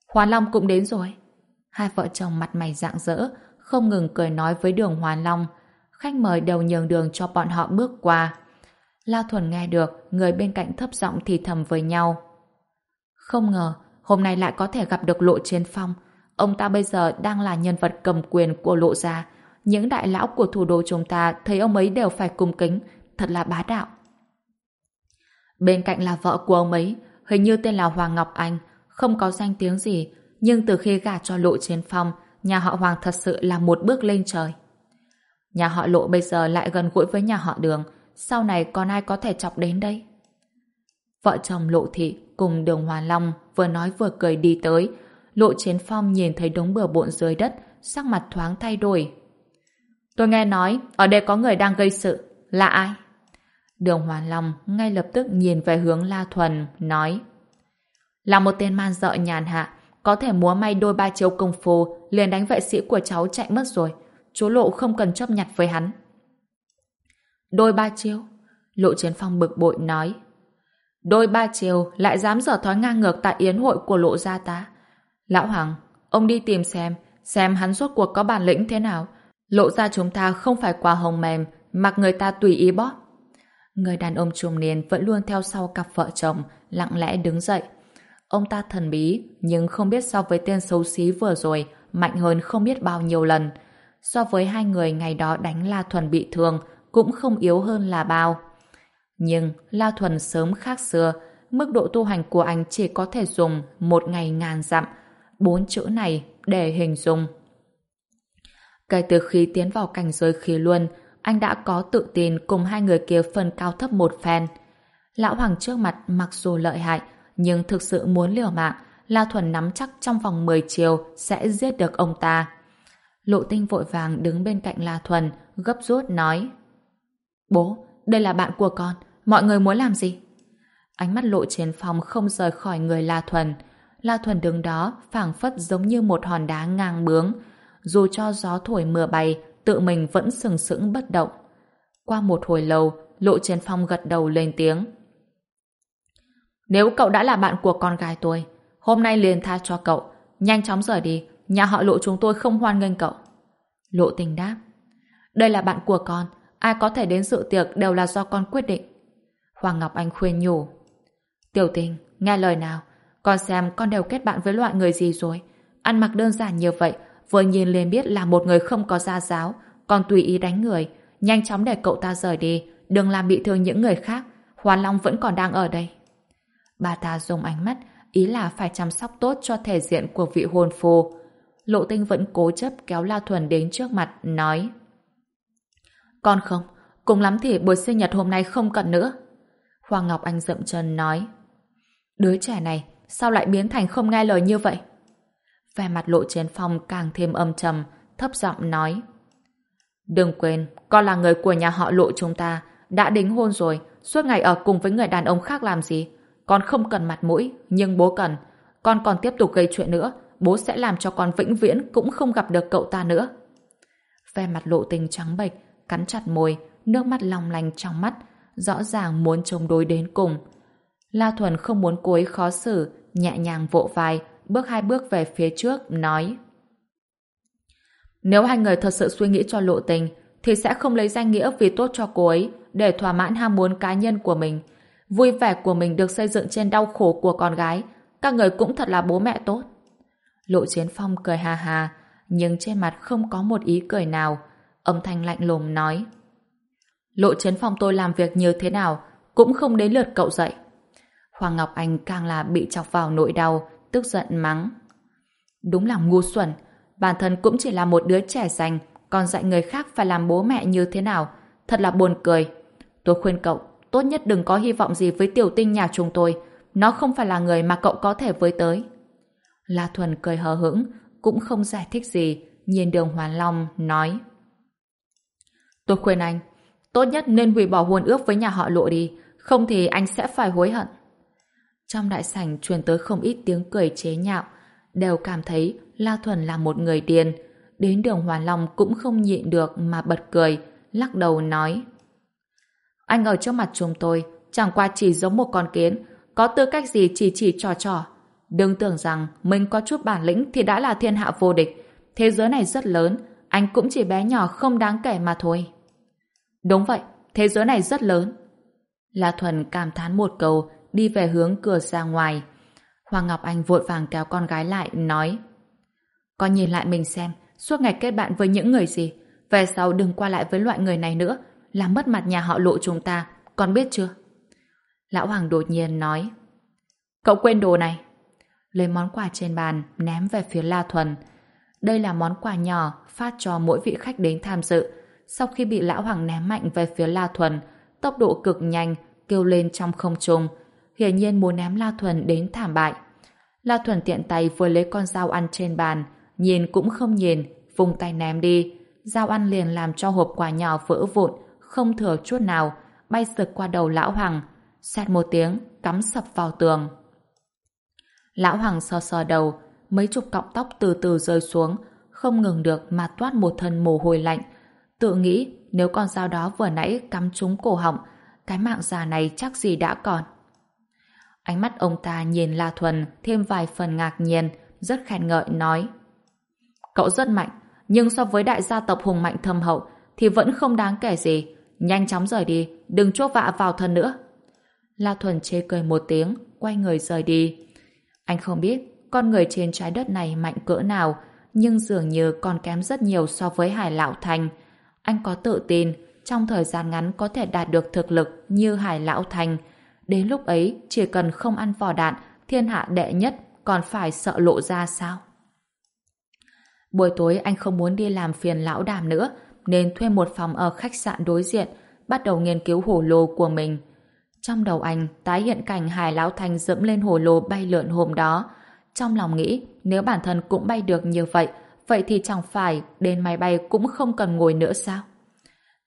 Hoàn Long cũng đến rồi. Hai vợ chồng mặt mày rạng rỡ, không ngừng cười nói với đường Hoàn Long. Khách mời đều nhường đường cho bọn họ bước qua. Lao Thuần nghe được, người bên cạnh thấp giọng thì thầm với nhau. Không ngờ, hôm nay lại có thể gặp được Lộ Chiến Phong. Ông ta bây giờ đang là nhân vật cầm quyền của Lộ Gia. Những đại lão của thủ đô chúng ta thấy ông ấy đều phải cung kính, thật là bá đạo. Bên cạnh là vợ của ông ấy, hình như tên là Hoàng Ngọc Anh, không có danh tiếng gì, nhưng từ khi gả cho Lộ Chiến Phong, nhà họ Hoàng thật sự là một bước lên trời. Nhà họ Lộ bây giờ lại gần gũi với nhà họ Đường, sau này còn ai có thể chọc đến đây? Vợ chồng Lộ Thị cùng Đường Hoàn Long vừa nói vừa cười đi tới. Lộ Chiến Phong nhìn thấy đống bừa bộn dưới đất, sắc mặt thoáng thay đổi. Tôi nghe nói, ở đây có người đang gây sự. Là ai? Đường Hòa Long ngay lập tức nhìn về hướng La Thuần, nói Là một tên man dợ nhàn hạ, có thể múa may đôi ba chiếu công phu, liền đánh vệ sĩ của cháu chạy mất rồi. Chú Lộ không cần chấp nhặt với hắn. Đôi ba chiêu? Lộ Chiến Phong bực bội nói Đôi ba chiều lại dám dở thói ngang ngược tại yến hội của lộ gia ta. Lão Hoàng, ông đi tìm xem, xem hắn rốt cuộc có bản lĩnh thế nào. Lộ ra chúng ta không phải quả hồng mềm, mặc người ta tùy ý bóp. Người đàn ông trung niên vẫn luôn theo sau cặp vợ chồng, lặng lẽ đứng dậy. Ông ta thần bí, nhưng không biết so với tên xấu xí vừa rồi, mạnh hơn không biết bao nhiêu lần. So với hai người ngày đó đánh La Thuần bị thương, cũng không yếu hơn là bao. Nhưng La Thuần sớm khác xưa, mức độ tu hành của anh chỉ có thể dùng một ngày ngàn dặm, bốn chữ này để hình dung. Kể từ khi tiến vào cảnh giới khí luân, anh đã có tự tin cùng hai người kia phân cao thấp một phen. Lão Hoàng trước mặt mặc dù lợi hại, nhưng thực sự muốn liều mạng, La Thuần nắm chắc trong vòng 10 chiều sẽ giết được ông ta. Lộ tinh vội vàng đứng bên cạnh La Thuần, gấp rút nói Bố, đây là bạn của con, Mọi người muốn làm gì? Ánh mắt lộ trên phòng không rời khỏi người La Thuần. La Thuần đứng đó phảng phất giống như một hòn đá ngang bướng. Dù cho gió thổi mưa bay, tự mình vẫn sừng sững bất động. Qua một hồi lâu, lộ trên phong gật đầu lên tiếng. Nếu cậu đã là bạn của con gái tôi, hôm nay liền tha cho cậu. Nhanh chóng rời đi, nhà họ lộ chúng tôi không hoan nghênh cậu. Lộ tình đáp. Đây là bạn của con, ai có thể đến dự tiệc đều là do con quyết định. Hoàng Ngọc Anh khuyên nhủ. Tiểu tình, nghe lời nào. Con xem con đều kết bạn với loại người gì rồi. Ăn mặc đơn giản như vậy, vừa nhìn liền biết là một người không có gia giáo, còn tùy ý đánh người. Nhanh chóng để cậu ta rời đi, đừng làm bị thương những người khác. Hoàn Long vẫn còn đang ở đây. Bà ta dùng ánh mắt, ý là phải chăm sóc tốt cho thể diện của vị hôn phu. Lộ tinh vẫn cố chấp kéo La Thuần đến trước mặt, nói Con không, cùng lắm thì buổi sinh nhật hôm nay không cần nữa. Hoàng Ngọc Anh dậm chân nói Đứa trẻ này sao lại biến thành không nghe lời như vậy? Vẻ mặt lộ chiến phong càng thêm âm trầm, thấp giọng nói Đừng quên, con là người của nhà họ lộ chúng ta, đã đính hôn rồi, suốt ngày ở cùng với người đàn ông khác làm gì? Con không cần mặt mũi, nhưng bố cần. Con còn tiếp tục gây chuyện nữa, bố sẽ làm cho con vĩnh viễn cũng không gặp được cậu ta nữa. ve mặt lộ tình trắng bệch, cắn chặt môi, nước mắt long lanh trong mắt, rõ ràng muốn chống đối đến cùng. La Thuần không muốn cô ấy khó xử, nhẹ nhàng vỗ vai, bước hai bước về phía trước, nói Nếu hai người thật sự suy nghĩ cho lộ tình, thì sẽ không lấy danh nghĩa vì tốt cho cô ấy để thỏa mãn ham muốn cá nhân của mình. Vui vẻ của mình được xây dựng trên đau khổ của con gái. Các người cũng thật là bố mẹ tốt. Lộ Chiến Phong cười hà hà, nhưng trên mặt không có một ý cười nào. Âm thanh lạnh lùng nói Lộ chiến phong tôi làm việc như thế nào cũng không đến lượt cậu dậy. Hoàng Ngọc Anh càng là bị chọc vào nỗi đau, tức giận mắng. Đúng là ngu xuẩn, bản thân cũng chỉ là một đứa trẻ dành, còn dạy người khác phải làm bố mẹ như thế nào, thật là buồn cười. Tôi khuyên cậu, tốt nhất đừng có hy vọng gì với tiểu tinh nhà chúng tôi, nó không phải là người mà cậu có thể với tới. La Thuần cười hờ hững, cũng không giải thích gì, nhìn đường Hoàn Long, nói. Tôi khuyên anh, Tốt nhất nên hủy bỏ hôn ước với nhà họ lộ đi, không thì anh sẽ phải hối hận. Trong đại sảnh truyền tới không ít tiếng cười chế nhạo, đều cảm thấy La Thuần là một người điên. Đến đường Hòa Long cũng không nhịn được mà bật cười, lắc đầu nói. Anh ở trước mặt chúng tôi, chẳng qua chỉ giống một con kiến, có tư cách gì chỉ chỉ trò trò. Đừng tưởng rằng mình có chút bản lĩnh thì đã là thiên hạ vô địch. Thế giới này rất lớn, anh cũng chỉ bé nhỏ không đáng kể mà thôi. Đúng vậy, thế giới này rất lớn. La Thuần cảm thán một câu, đi về hướng cửa ra ngoài. Hoàng Ngọc Anh vội vàng kéo con gái lại, nói Con nhìn lại mình xem, suốt ngày kết bạn với những người gì. Về sau đừng qua lại với loại người này nữa, làm mất mặt nhà họ lộ chúng ta, con biết chưa? Lão Hoàng đột nhiên nói. Cậu quên đồ này. Lấy món quà trên bàn, ném về phía La Thuần. Đây là món quà nhỏ phát cho mỗi vị khách đến tham dự. Sau khi bị Lão Hoàng ném mạnh về phía La Thuần, tốc độ cực nhanh, kêu lên trong không trung. Hiển nhiên muốn ném La Thuần đến thảm bại. La Thuần tiện tay vừa lấy con dao ăn trên bàn, nhìn cũng không nhìn, vung tay ném đi. Dao ăn liền làm cho hộp quà nhỏ vỡ vụn, không thừa chút nào, bay sực qua đầu lão Hoàng, xét một tiếng, cắm sập vào tường. Lão Hoàng sờ sờ đầu, mấy chục cọng tóc từ từ rơi xuống, không ngừng được mà toát một thân mồ hôi lạnh. Tự nghĩ nếu con dao đó vừa nãy cắm trúng cổ họng, cái mạng già này chắc gì đã còn. Ánh mắt ông ta nhìn La Thuần thêm vài phần ngạc nhiên, rất khen ngợi nói. Cậu rất mạnh, nhưng so với đại gia tộc hùng mạnh thâm hậu thì vẫn không đáng kể gì. Nhanh chóng rời đi, đừng chốt vạ vào thân nữa. La Thuần chê cười một tiếng, quay người rời đi. Anh không biết con người trên trái đất này mạnh cỡ nào, nhưng dường như còn kém rất nhiều so với Hải Lão Thành. Anh có tự tin, trong thời gian ngắn có thể đạt được thực lực như Hải Lão Thành. Đến lúc ấy, chỉ cần không ăn vỏ đạn, thiên hạ đệ nhất còn phải sợ lộ ra sao? Buổi tối anh không muốn đi làm phiền lão đàm nữa, nên thuê một phòng ở khách sạn đối diện, bắt đầu nghiên cứu hổ lô của mình. Trong đầu anh tái hiện cảnh Hải Lão Thành dẫm lên hồ lô bay lượn hôm đó. Trong lòng nghĩ, nếu bản thân cũng bay được như vậy, vậy thì chẳng phải đến máy bay cũng không cần ngồi nữa sao?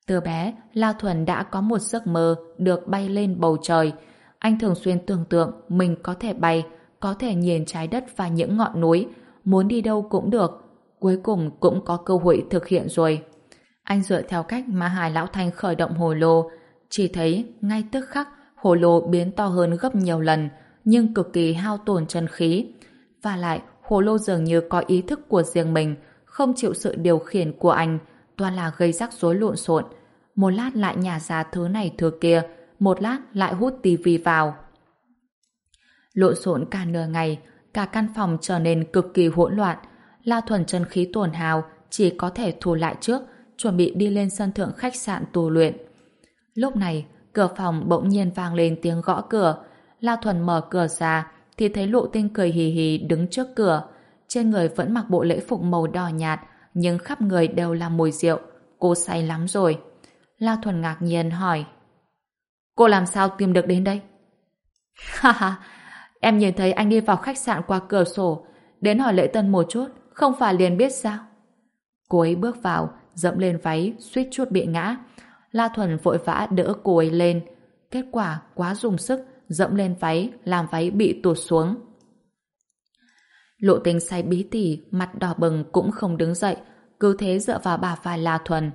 Từ bé, La Thuần đã có một giấc mơ được bay lên bầu trời. Anh thường xuyên tưởng tượng mình có thể bay, có thể nhìn trái đất và những ngọn núi, muốn đi đâu cũng được. Cuối cùng cũng có cơ hội thực hiện rồi. Anh dựa theo cách mà Hải Lão Thanh khởi động hồ lô, chỉ thấy ngay tức khắc hồ lô biến to hơn gấp nhiều lần, nhưng cực kỳ hao tổn chân khí. Và lại, hồ lô dường như có ý thức của riêng mình, không chịu sự điều khiển của anh, toàn là gây rắc rối lộn xộn. Một lát lại nhả ra thứ này thứ kia, một lát lại hút tivi vào. Lộn xộn cả nửa ngày, cả căn phòng trở nên cực kỳ hỗn loạn. La Thuần chân khí tổn hào, chỉ có thể thu lại trước, chuẩn bị đi lên sân thượng khách sạn tù luyện. Lúc này, cửa phòng bỗng nhiên vang lên tiếng gõ cửa. La Thuần mở cửa ra, thì thấy Lộ Tinh cười hì hì đứng trước cửa. Trên người vẫn mặc bộ lễ phục màu đỏ nhạt, nhưng khắp người đều là mùi rượu. Cô say lắm rồi. La Thuần ngạc nhiên hỏi. Cô làm sao tìm được đến đây? Ha ha, em nhìn thấy anh đi vào khách sạn qua cửa sổ, đến hỏi lễ tân một chút, không phải liền biết sao? Cô ấy bước vào, dẫm lên váy, suýt chút bị ngã. La Thuần vội vã đỡ cô ấy lên. Kết quả quá dùng sức, dẫm lên váy, làm váy bị tụt xuống. Lộ tình say bí tỉ, mặt đỏ bừng cũng không đứng dậy, cứ thế dựa vào bà vai La Thuần.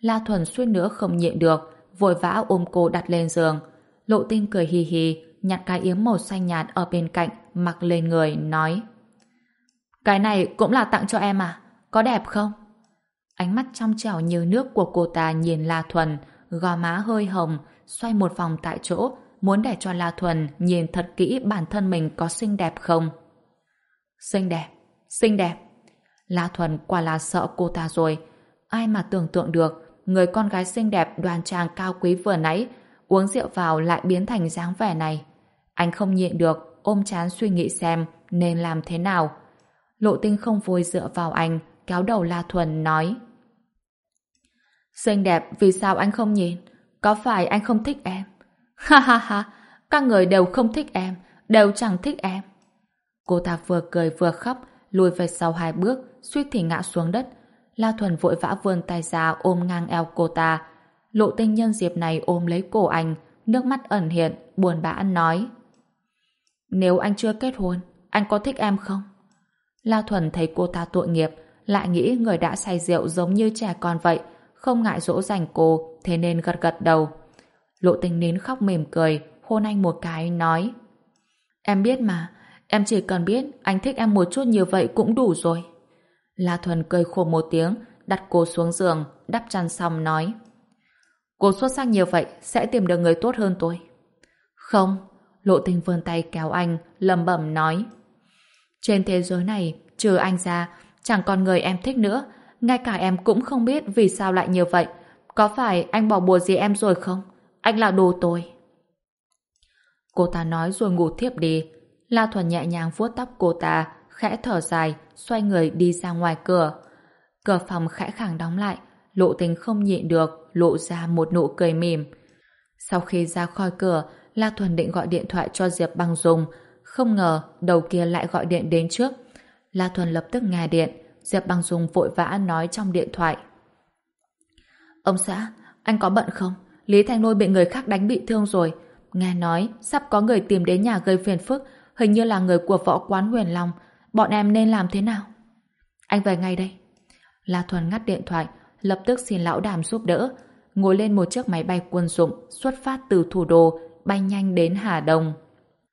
La Thuần suýt nữa không nhịn được, vội vã ôm cô đặt lên giường. Lộ tinh cười hì hì, nhặt cái yếm màu xanh nhạt ở bên cạnh, mặc lên người, nói Cái này cũng là tặng cho em à? Có đẹp không? Ánh mắt trong trẻo như nước của cô ta nhìn La Thuần, gò má hơi hồng, xoay một vòng tại chỗ, muốn để cho La Thuần nhìn thật kỹ bản thân mình có xinh đẹp không. Xinh đẹp, xinh đẹp. La Thuần quả là sợ cô ta rồi. Ai mà tưởng tượng được, người con gái xinh đẹp đoàn trang cao quý vừa nãy, uống rượu vào lại biến thành dáng vẻ này. Anh không nhịn được, ôm chán suy nghĩ xem nên làm thế nào. Lộ tinh không vui dựa vào anh, kéo đầu La Thuần nói Xinh đẹp, vì sao anh không nhìn? Có phải anh không thích em? Ha ha ha, các người đều không thích em, đều chẳng thích em. Cô ta vừa cười vừa khóc, lùi về sau hai bước, suýt thì ngã xuống đất. La Thuần vội vã vươn tay ra ôm ngang eo cô ta. Lộ tinh nhân dịp này ôm lấy cổ anh, nước mắt ẩn hiện, buồn bã nói. Nếu anh chưa kết hôn, anh có thích em không? La Thuần thấy cô ta tội nghiệp, lại nghĩ người đã say rượu giống như trẻ con vậy, không ngại dỗ dành cô, thế nên gật gật đầu. Lộ tình nín khóc mềm cười, hôn anh một cái, nói Em biết mà, em chỉ cần biết anh thích em một chút như vậy cũng đủ rồi. La Thuần cười khổ một tiếng, đặt cô xuống giường, đắp chăn xong nói Cô xuất sắc như vậy sẽ tìm được người tốt hơn tôi. Không, lộ tình vươn tay kéo anh, lầm bẩm nói Trên thế giới này, trừ anh ra, chẳng còn người em thích nữa, ngay cả em cũng không biết vì sao lại như vậy. Có phải anh bỏ bùa gì em rồi không? Anh là đồ tôi. Cô ta nói rồi ngủ thiếp đi. La Thuần nhẹ nhàng vuốt tóc cô ta, khẽ thở dài, xoay người đi ra ngoài cửa. Cửa phòng khẽ khàng đóng lại, lộ tình không nhịn được, lộ ra một nụ cười mỉm. Sau khi ra khỏi cửa, La Thuần định gọi điện thoại cho Diệp Băng Dung, không ngờ đầu kia lại gọi điện đến trước. La Thuần lập tức nghe điện, Diệp Băng Dung vội vã nói trong điện thoại. Ông xã, anh có bận không? Lý Thanh Lôi bị người khác đánh bị thương rồi. Nghe nói, sắp có người tìm đến nhà gây phiền phức, hình như là người của võ quán huyền Long. Bọn em nên làm thế nào? Anh về ngay đây. La Thuần ngắt điện thoại, lập tức xin lão đàm giúp đỡ, ngồi lên một chiếc máy bay quân dụng xuất phát từ thủ đô, bay nhanh đến Hà Đông.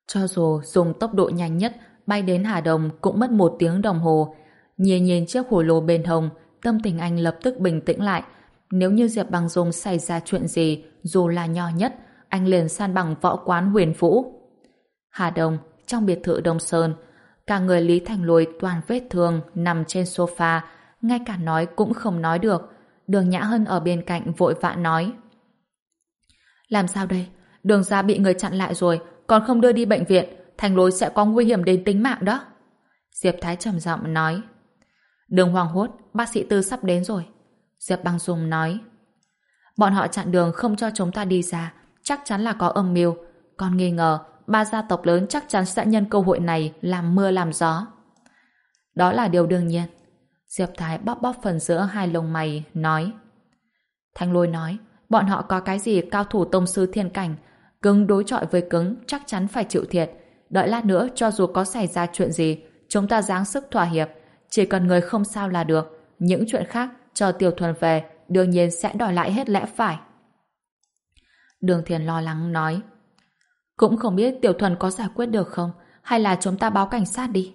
Cho dù dùng tốc độ nhanh nhất, bay đến Hà Đông cũng mất một tiếng đồng hồ. Nhìn nhìn chiếc hồ lô bên hồng, tâm tình anh lập tức bình tĩnh lại. Nếu như Diệp Bằng Dung xảy ra chuyện gì, dù là nhỏ nhất, anh liền san bằng võ quán huyền vũ. Hà Đông, trong biệt thự Đông Sơn, cả người Lý Thành Lôi toàn vết thương nằm trên sofa, ngay cả nói cũng không nói được. Đường Nhã Hân ở bên cạnh vội vã nói. Làm sao đây? Đường ra bị người chặn lại rồi, còn không đưa đi bệnh viện, Thành Lôi sẽ có nguy hiểm đến tính mạng đó. Diệp Thái trầm giọng nói. Đường hoàng hốt, bác sĩ Tư sắp đến rồi. Diệp Băng Dung nói. Bọn họ chặn đường không cho chúng ta đi ra, chắc chắn là có âm mưu. Con nghi ngờ, ba gia tộc lớn chắc chắn sẽ nhân cơ hội này làm mưa làm gió. Đó là điều đương nhiên. Diệp Thái bóp bóp phần giữa hai lông mày, nói. Thanh Lôi nói, bọn họ có cái gì cao thủ tông sư thiên cảnh, cứng đối chọi với cứng chắc chắn phải chịu thiệt. Đợi lát nữa cho dù có xảy ra chuyện gì, chúng ta dáng sức thỏa hiệp, chỉ cần người không sao là được. Những chuyện khác, chờ Tiểu Thuần về, đương nhiên sẽ đòi lại hết lẽ phải. Đường Thiền lo lắng nói, cũng không biết Tiểu Thuần có giải quyết được không, hay là chúng ta báo cảnh sát đi.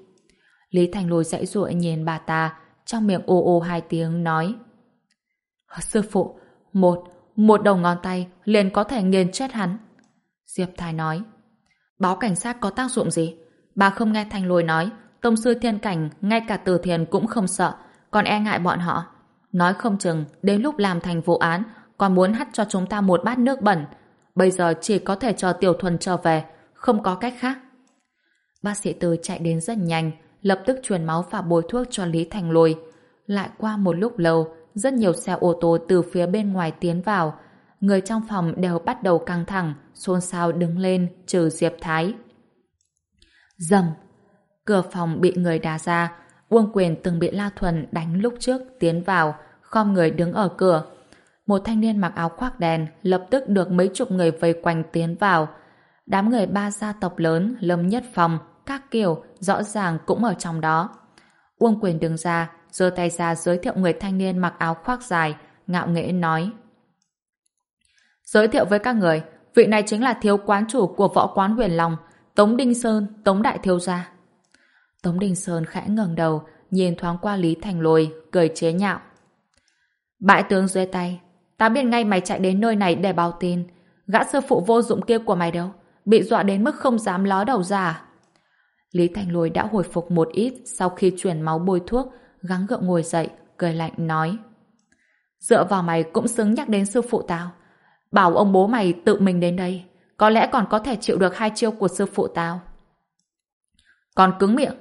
Lý Thành Lôi dãy ruội nhìn bà ta, trong miệng ô ô hai tiếng nói Sư phụ, một, một đầu ngón tay liền có thể nghiền chết hắn. Diệp Thái nói Báo cảnh sát có tác dụng gì? Bà không nghe Thành Lôi nói Tông sư thiên cảnh ngay cả từ thiền cũng không sợ còn e ngại bọn họ. Nói không chừng đến lúc làm thành vụ án còn muốn hắt cho chúng ta một bát nước bẩn. Bây giờ chỉ có thể chờ Tiểu Thuần trở về không có cách khác. Bác sĩ Tư chạy đến rất nhanh lập tức truyền máu và bôi thuốc cho Lý Thành Lôi. Lại qua một lúc lâu, rất nhiều xe ô tô từ phía bên ngoài tiến vào. Người trong phòng đều bắt đầu căng thẳng, xôn xao đứng lên, trừ Diệp Thái. Dầm! Cửa phòng bị người đá ra. Uông Quyền từng bị La Thuần đánh lúc trước tiến vào, khom người đứng ở cửa. Một thanh niên mặc áo khoác đen lập tức được mấy chục người vây quanh tiến vào. Đám người ba gia tộc lớn, Lâm Nhất Phòng, các kiểu rõ ràng cũng ở trong đó. Uông Quyền đứng ra, giơ tay ra giới thiệu người thanh niên mặc áo khoác dài, ngạo nghễ nói. Giới thiệu với các người, vị này chính là thiếu quán chủ của võ quán huyền Long, Tống Đinh Sơn, Tống Đại Thiếu Gia. Tống Đinh Sơn khẽ ngẩng đầu, nhìn thoáng qua Lý Thành Lôi, cười chế nhạo. Bại tướng dưới tay, ta biết ngay mày chạy đến nơi này để báo tin. Gã sư phụ vô dụng kia của mày đâu, bị dọa đến mức không dám ló đầu ra? À? Lý Thành Lôi đã hồi phục một ít sau khi chuyển máu bôi thuốc, gắng gượng ngồi dậy, cười lạnh nói. Dựa vào mày cũng xứng nhắc đến sư phụ tao. Bảo ông bố mày tự mình đến đây, có lẽ còn có thể chịu được hai chiêu của sư phụ tao. Còn cứng miệng.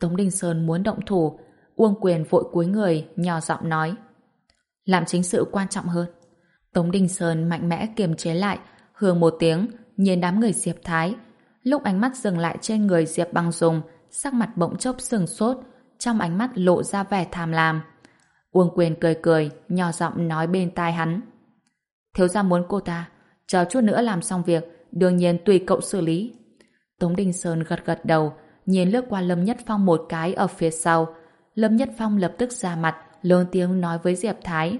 Tống Đình Sơn muốn động thủ, Uông Quyền vội cúi người, nhỏ giọng nói. Làm chính sự quan trọng hơn. Tống Đình Sơn mạnh mẽ kiềm chế lại, hương một tiếng, nhìn đám người Diệp Thái, Lúc ánh mắt dừng lại trên người Diệp Băng Dung, sắc mặt bỗng chốc sừng sốt, trong ánh mắt lộ ra vẻ tham lam. Uông Quyền cười cười, nhỏ giọng nói bên tai hắn. Thiếu gia muốn cô ta, chờ chút nữa làm xong việc, đương nhiên tùy cậu xử lý. Tống Đình Sơn gật gật đầu, nhìn lướt qua Lâm Nhất Phong một cái ở phía sau. Lâm Nhất Phong lập tức ra mặt, lớn tiếng nói với Diệp Thái.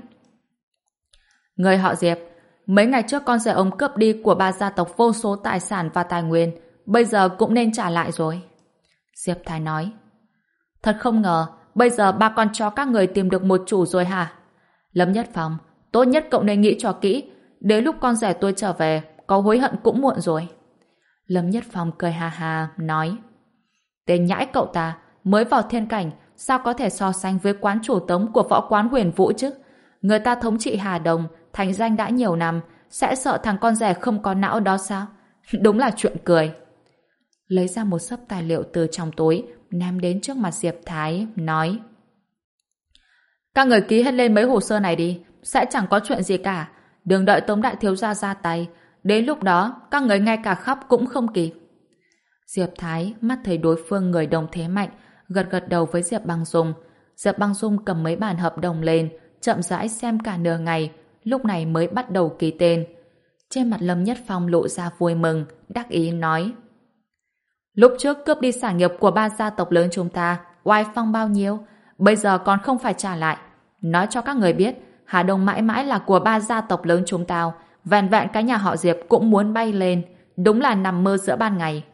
Người họ Diệp, mấy ngày trước con rể ông cướp đi của ba gia tộc vô số tài sản và tài nguyên, bây giờ cũng nên trả lại rồi. Diệp Thái nói. Thật không ngờ, bây giờ ba con chó các người tìm được một chủ rồi hả? Lâm Nhất Phong, tốt nhất cậu nên nghĩ cho kỹ, đến lúc con rể tôi trở về, có hối hận cũng muộn rồi. Lâm Nhất Phong cười ha ha, nói. Tên nhãi cậu ta, mới vào thiên cảnh, sao có thể so sánh với quán chủ tống của võ quán huyền vũ chứ? Người ta thống trị Hà Đồng, thành danh đã nhiều năm, sẽ sợ thằng con rẻ không có não đó sao? Đúng là chuyện cười. Lấy ra một sấp tài liệu từ trong túi, ném đến trước mặt Diệp Thái, nói Các người ký hết lên mấy hồ sơ này đi, sẽ chẳng có chuyện gì cả. Đừng đợi Tống Đại Thiếu Gia ra tay. Đến lúc đó, các người ngay cả khóc cũng không kịp. Diệp Thái mắt thấy đối phương người đồng thế mạnh, gật gật đầu với Diệp Băng Dung. Diệp Băng Dung cầm mấy bản hợp đồng lên, chậm rãi xem cả nửa ngày, lúc này mới bắt đầu ký tên. Trên mặt Lâm Nhất Phong lộ ra vui mừng, đắc ý nói. Lúc trước cướp đi sản nghiệp của ba gia tộc lớn chúng ta, oai phong bao nhiêu, bây giờ còn không phải trả lại. Nói cho các người biết, Hà Đông mãi mãi là của ba gia tộc lớn chúng ta. vẹn vẹn cái nhà họ Diệp cũng muốn bay lên, đúng là nằm mơ giữa ban ngày.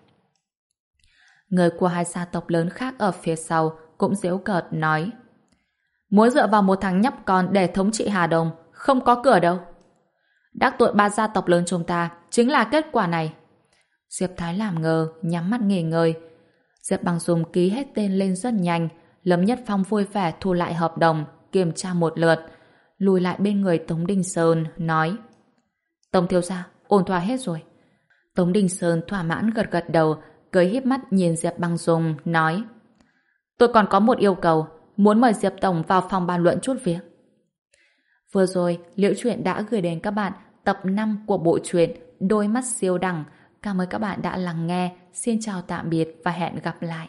Người của hai gia tộc lớn khác ở phía sau cũng giễu cợt nói Muốn dựa vào một thằng nhóc con để thống trị Hà Đông, không có cửa đâu. Đắc tội ba gia tộc lớn chúng ta chính là kết quả này. Diệp Thái làm ngờ, nhắm mắt nghỉ ngơi. Diệp Bằng dùng ký hết tên lên rất nhanh. Lâm Nhất Phong vui vẻ thu lại hợp đồng, kiểm tra một lượt. Lùi lại bên người Tống Đình Sơn, nói Tống thiếu gia, ổn thỏa hết rồi. Tống Đình Sơn thỏa mãn gật gật đầu, cười híp mắt nhìn Diệp Băng Dung, nói Tôi còn có một yêu cầu, muốn mời Diệp Tổng vào phòng bàn luận chút việc. Vừa rồi, Liễu Chuyện đã gửi đến các bạn tập 5 của bộ truyện Đôi mắt siêu đẳng. Cảm ơn các bạn đã lắng nghe. Xin chào tạm biệt và hẹn gặp lại.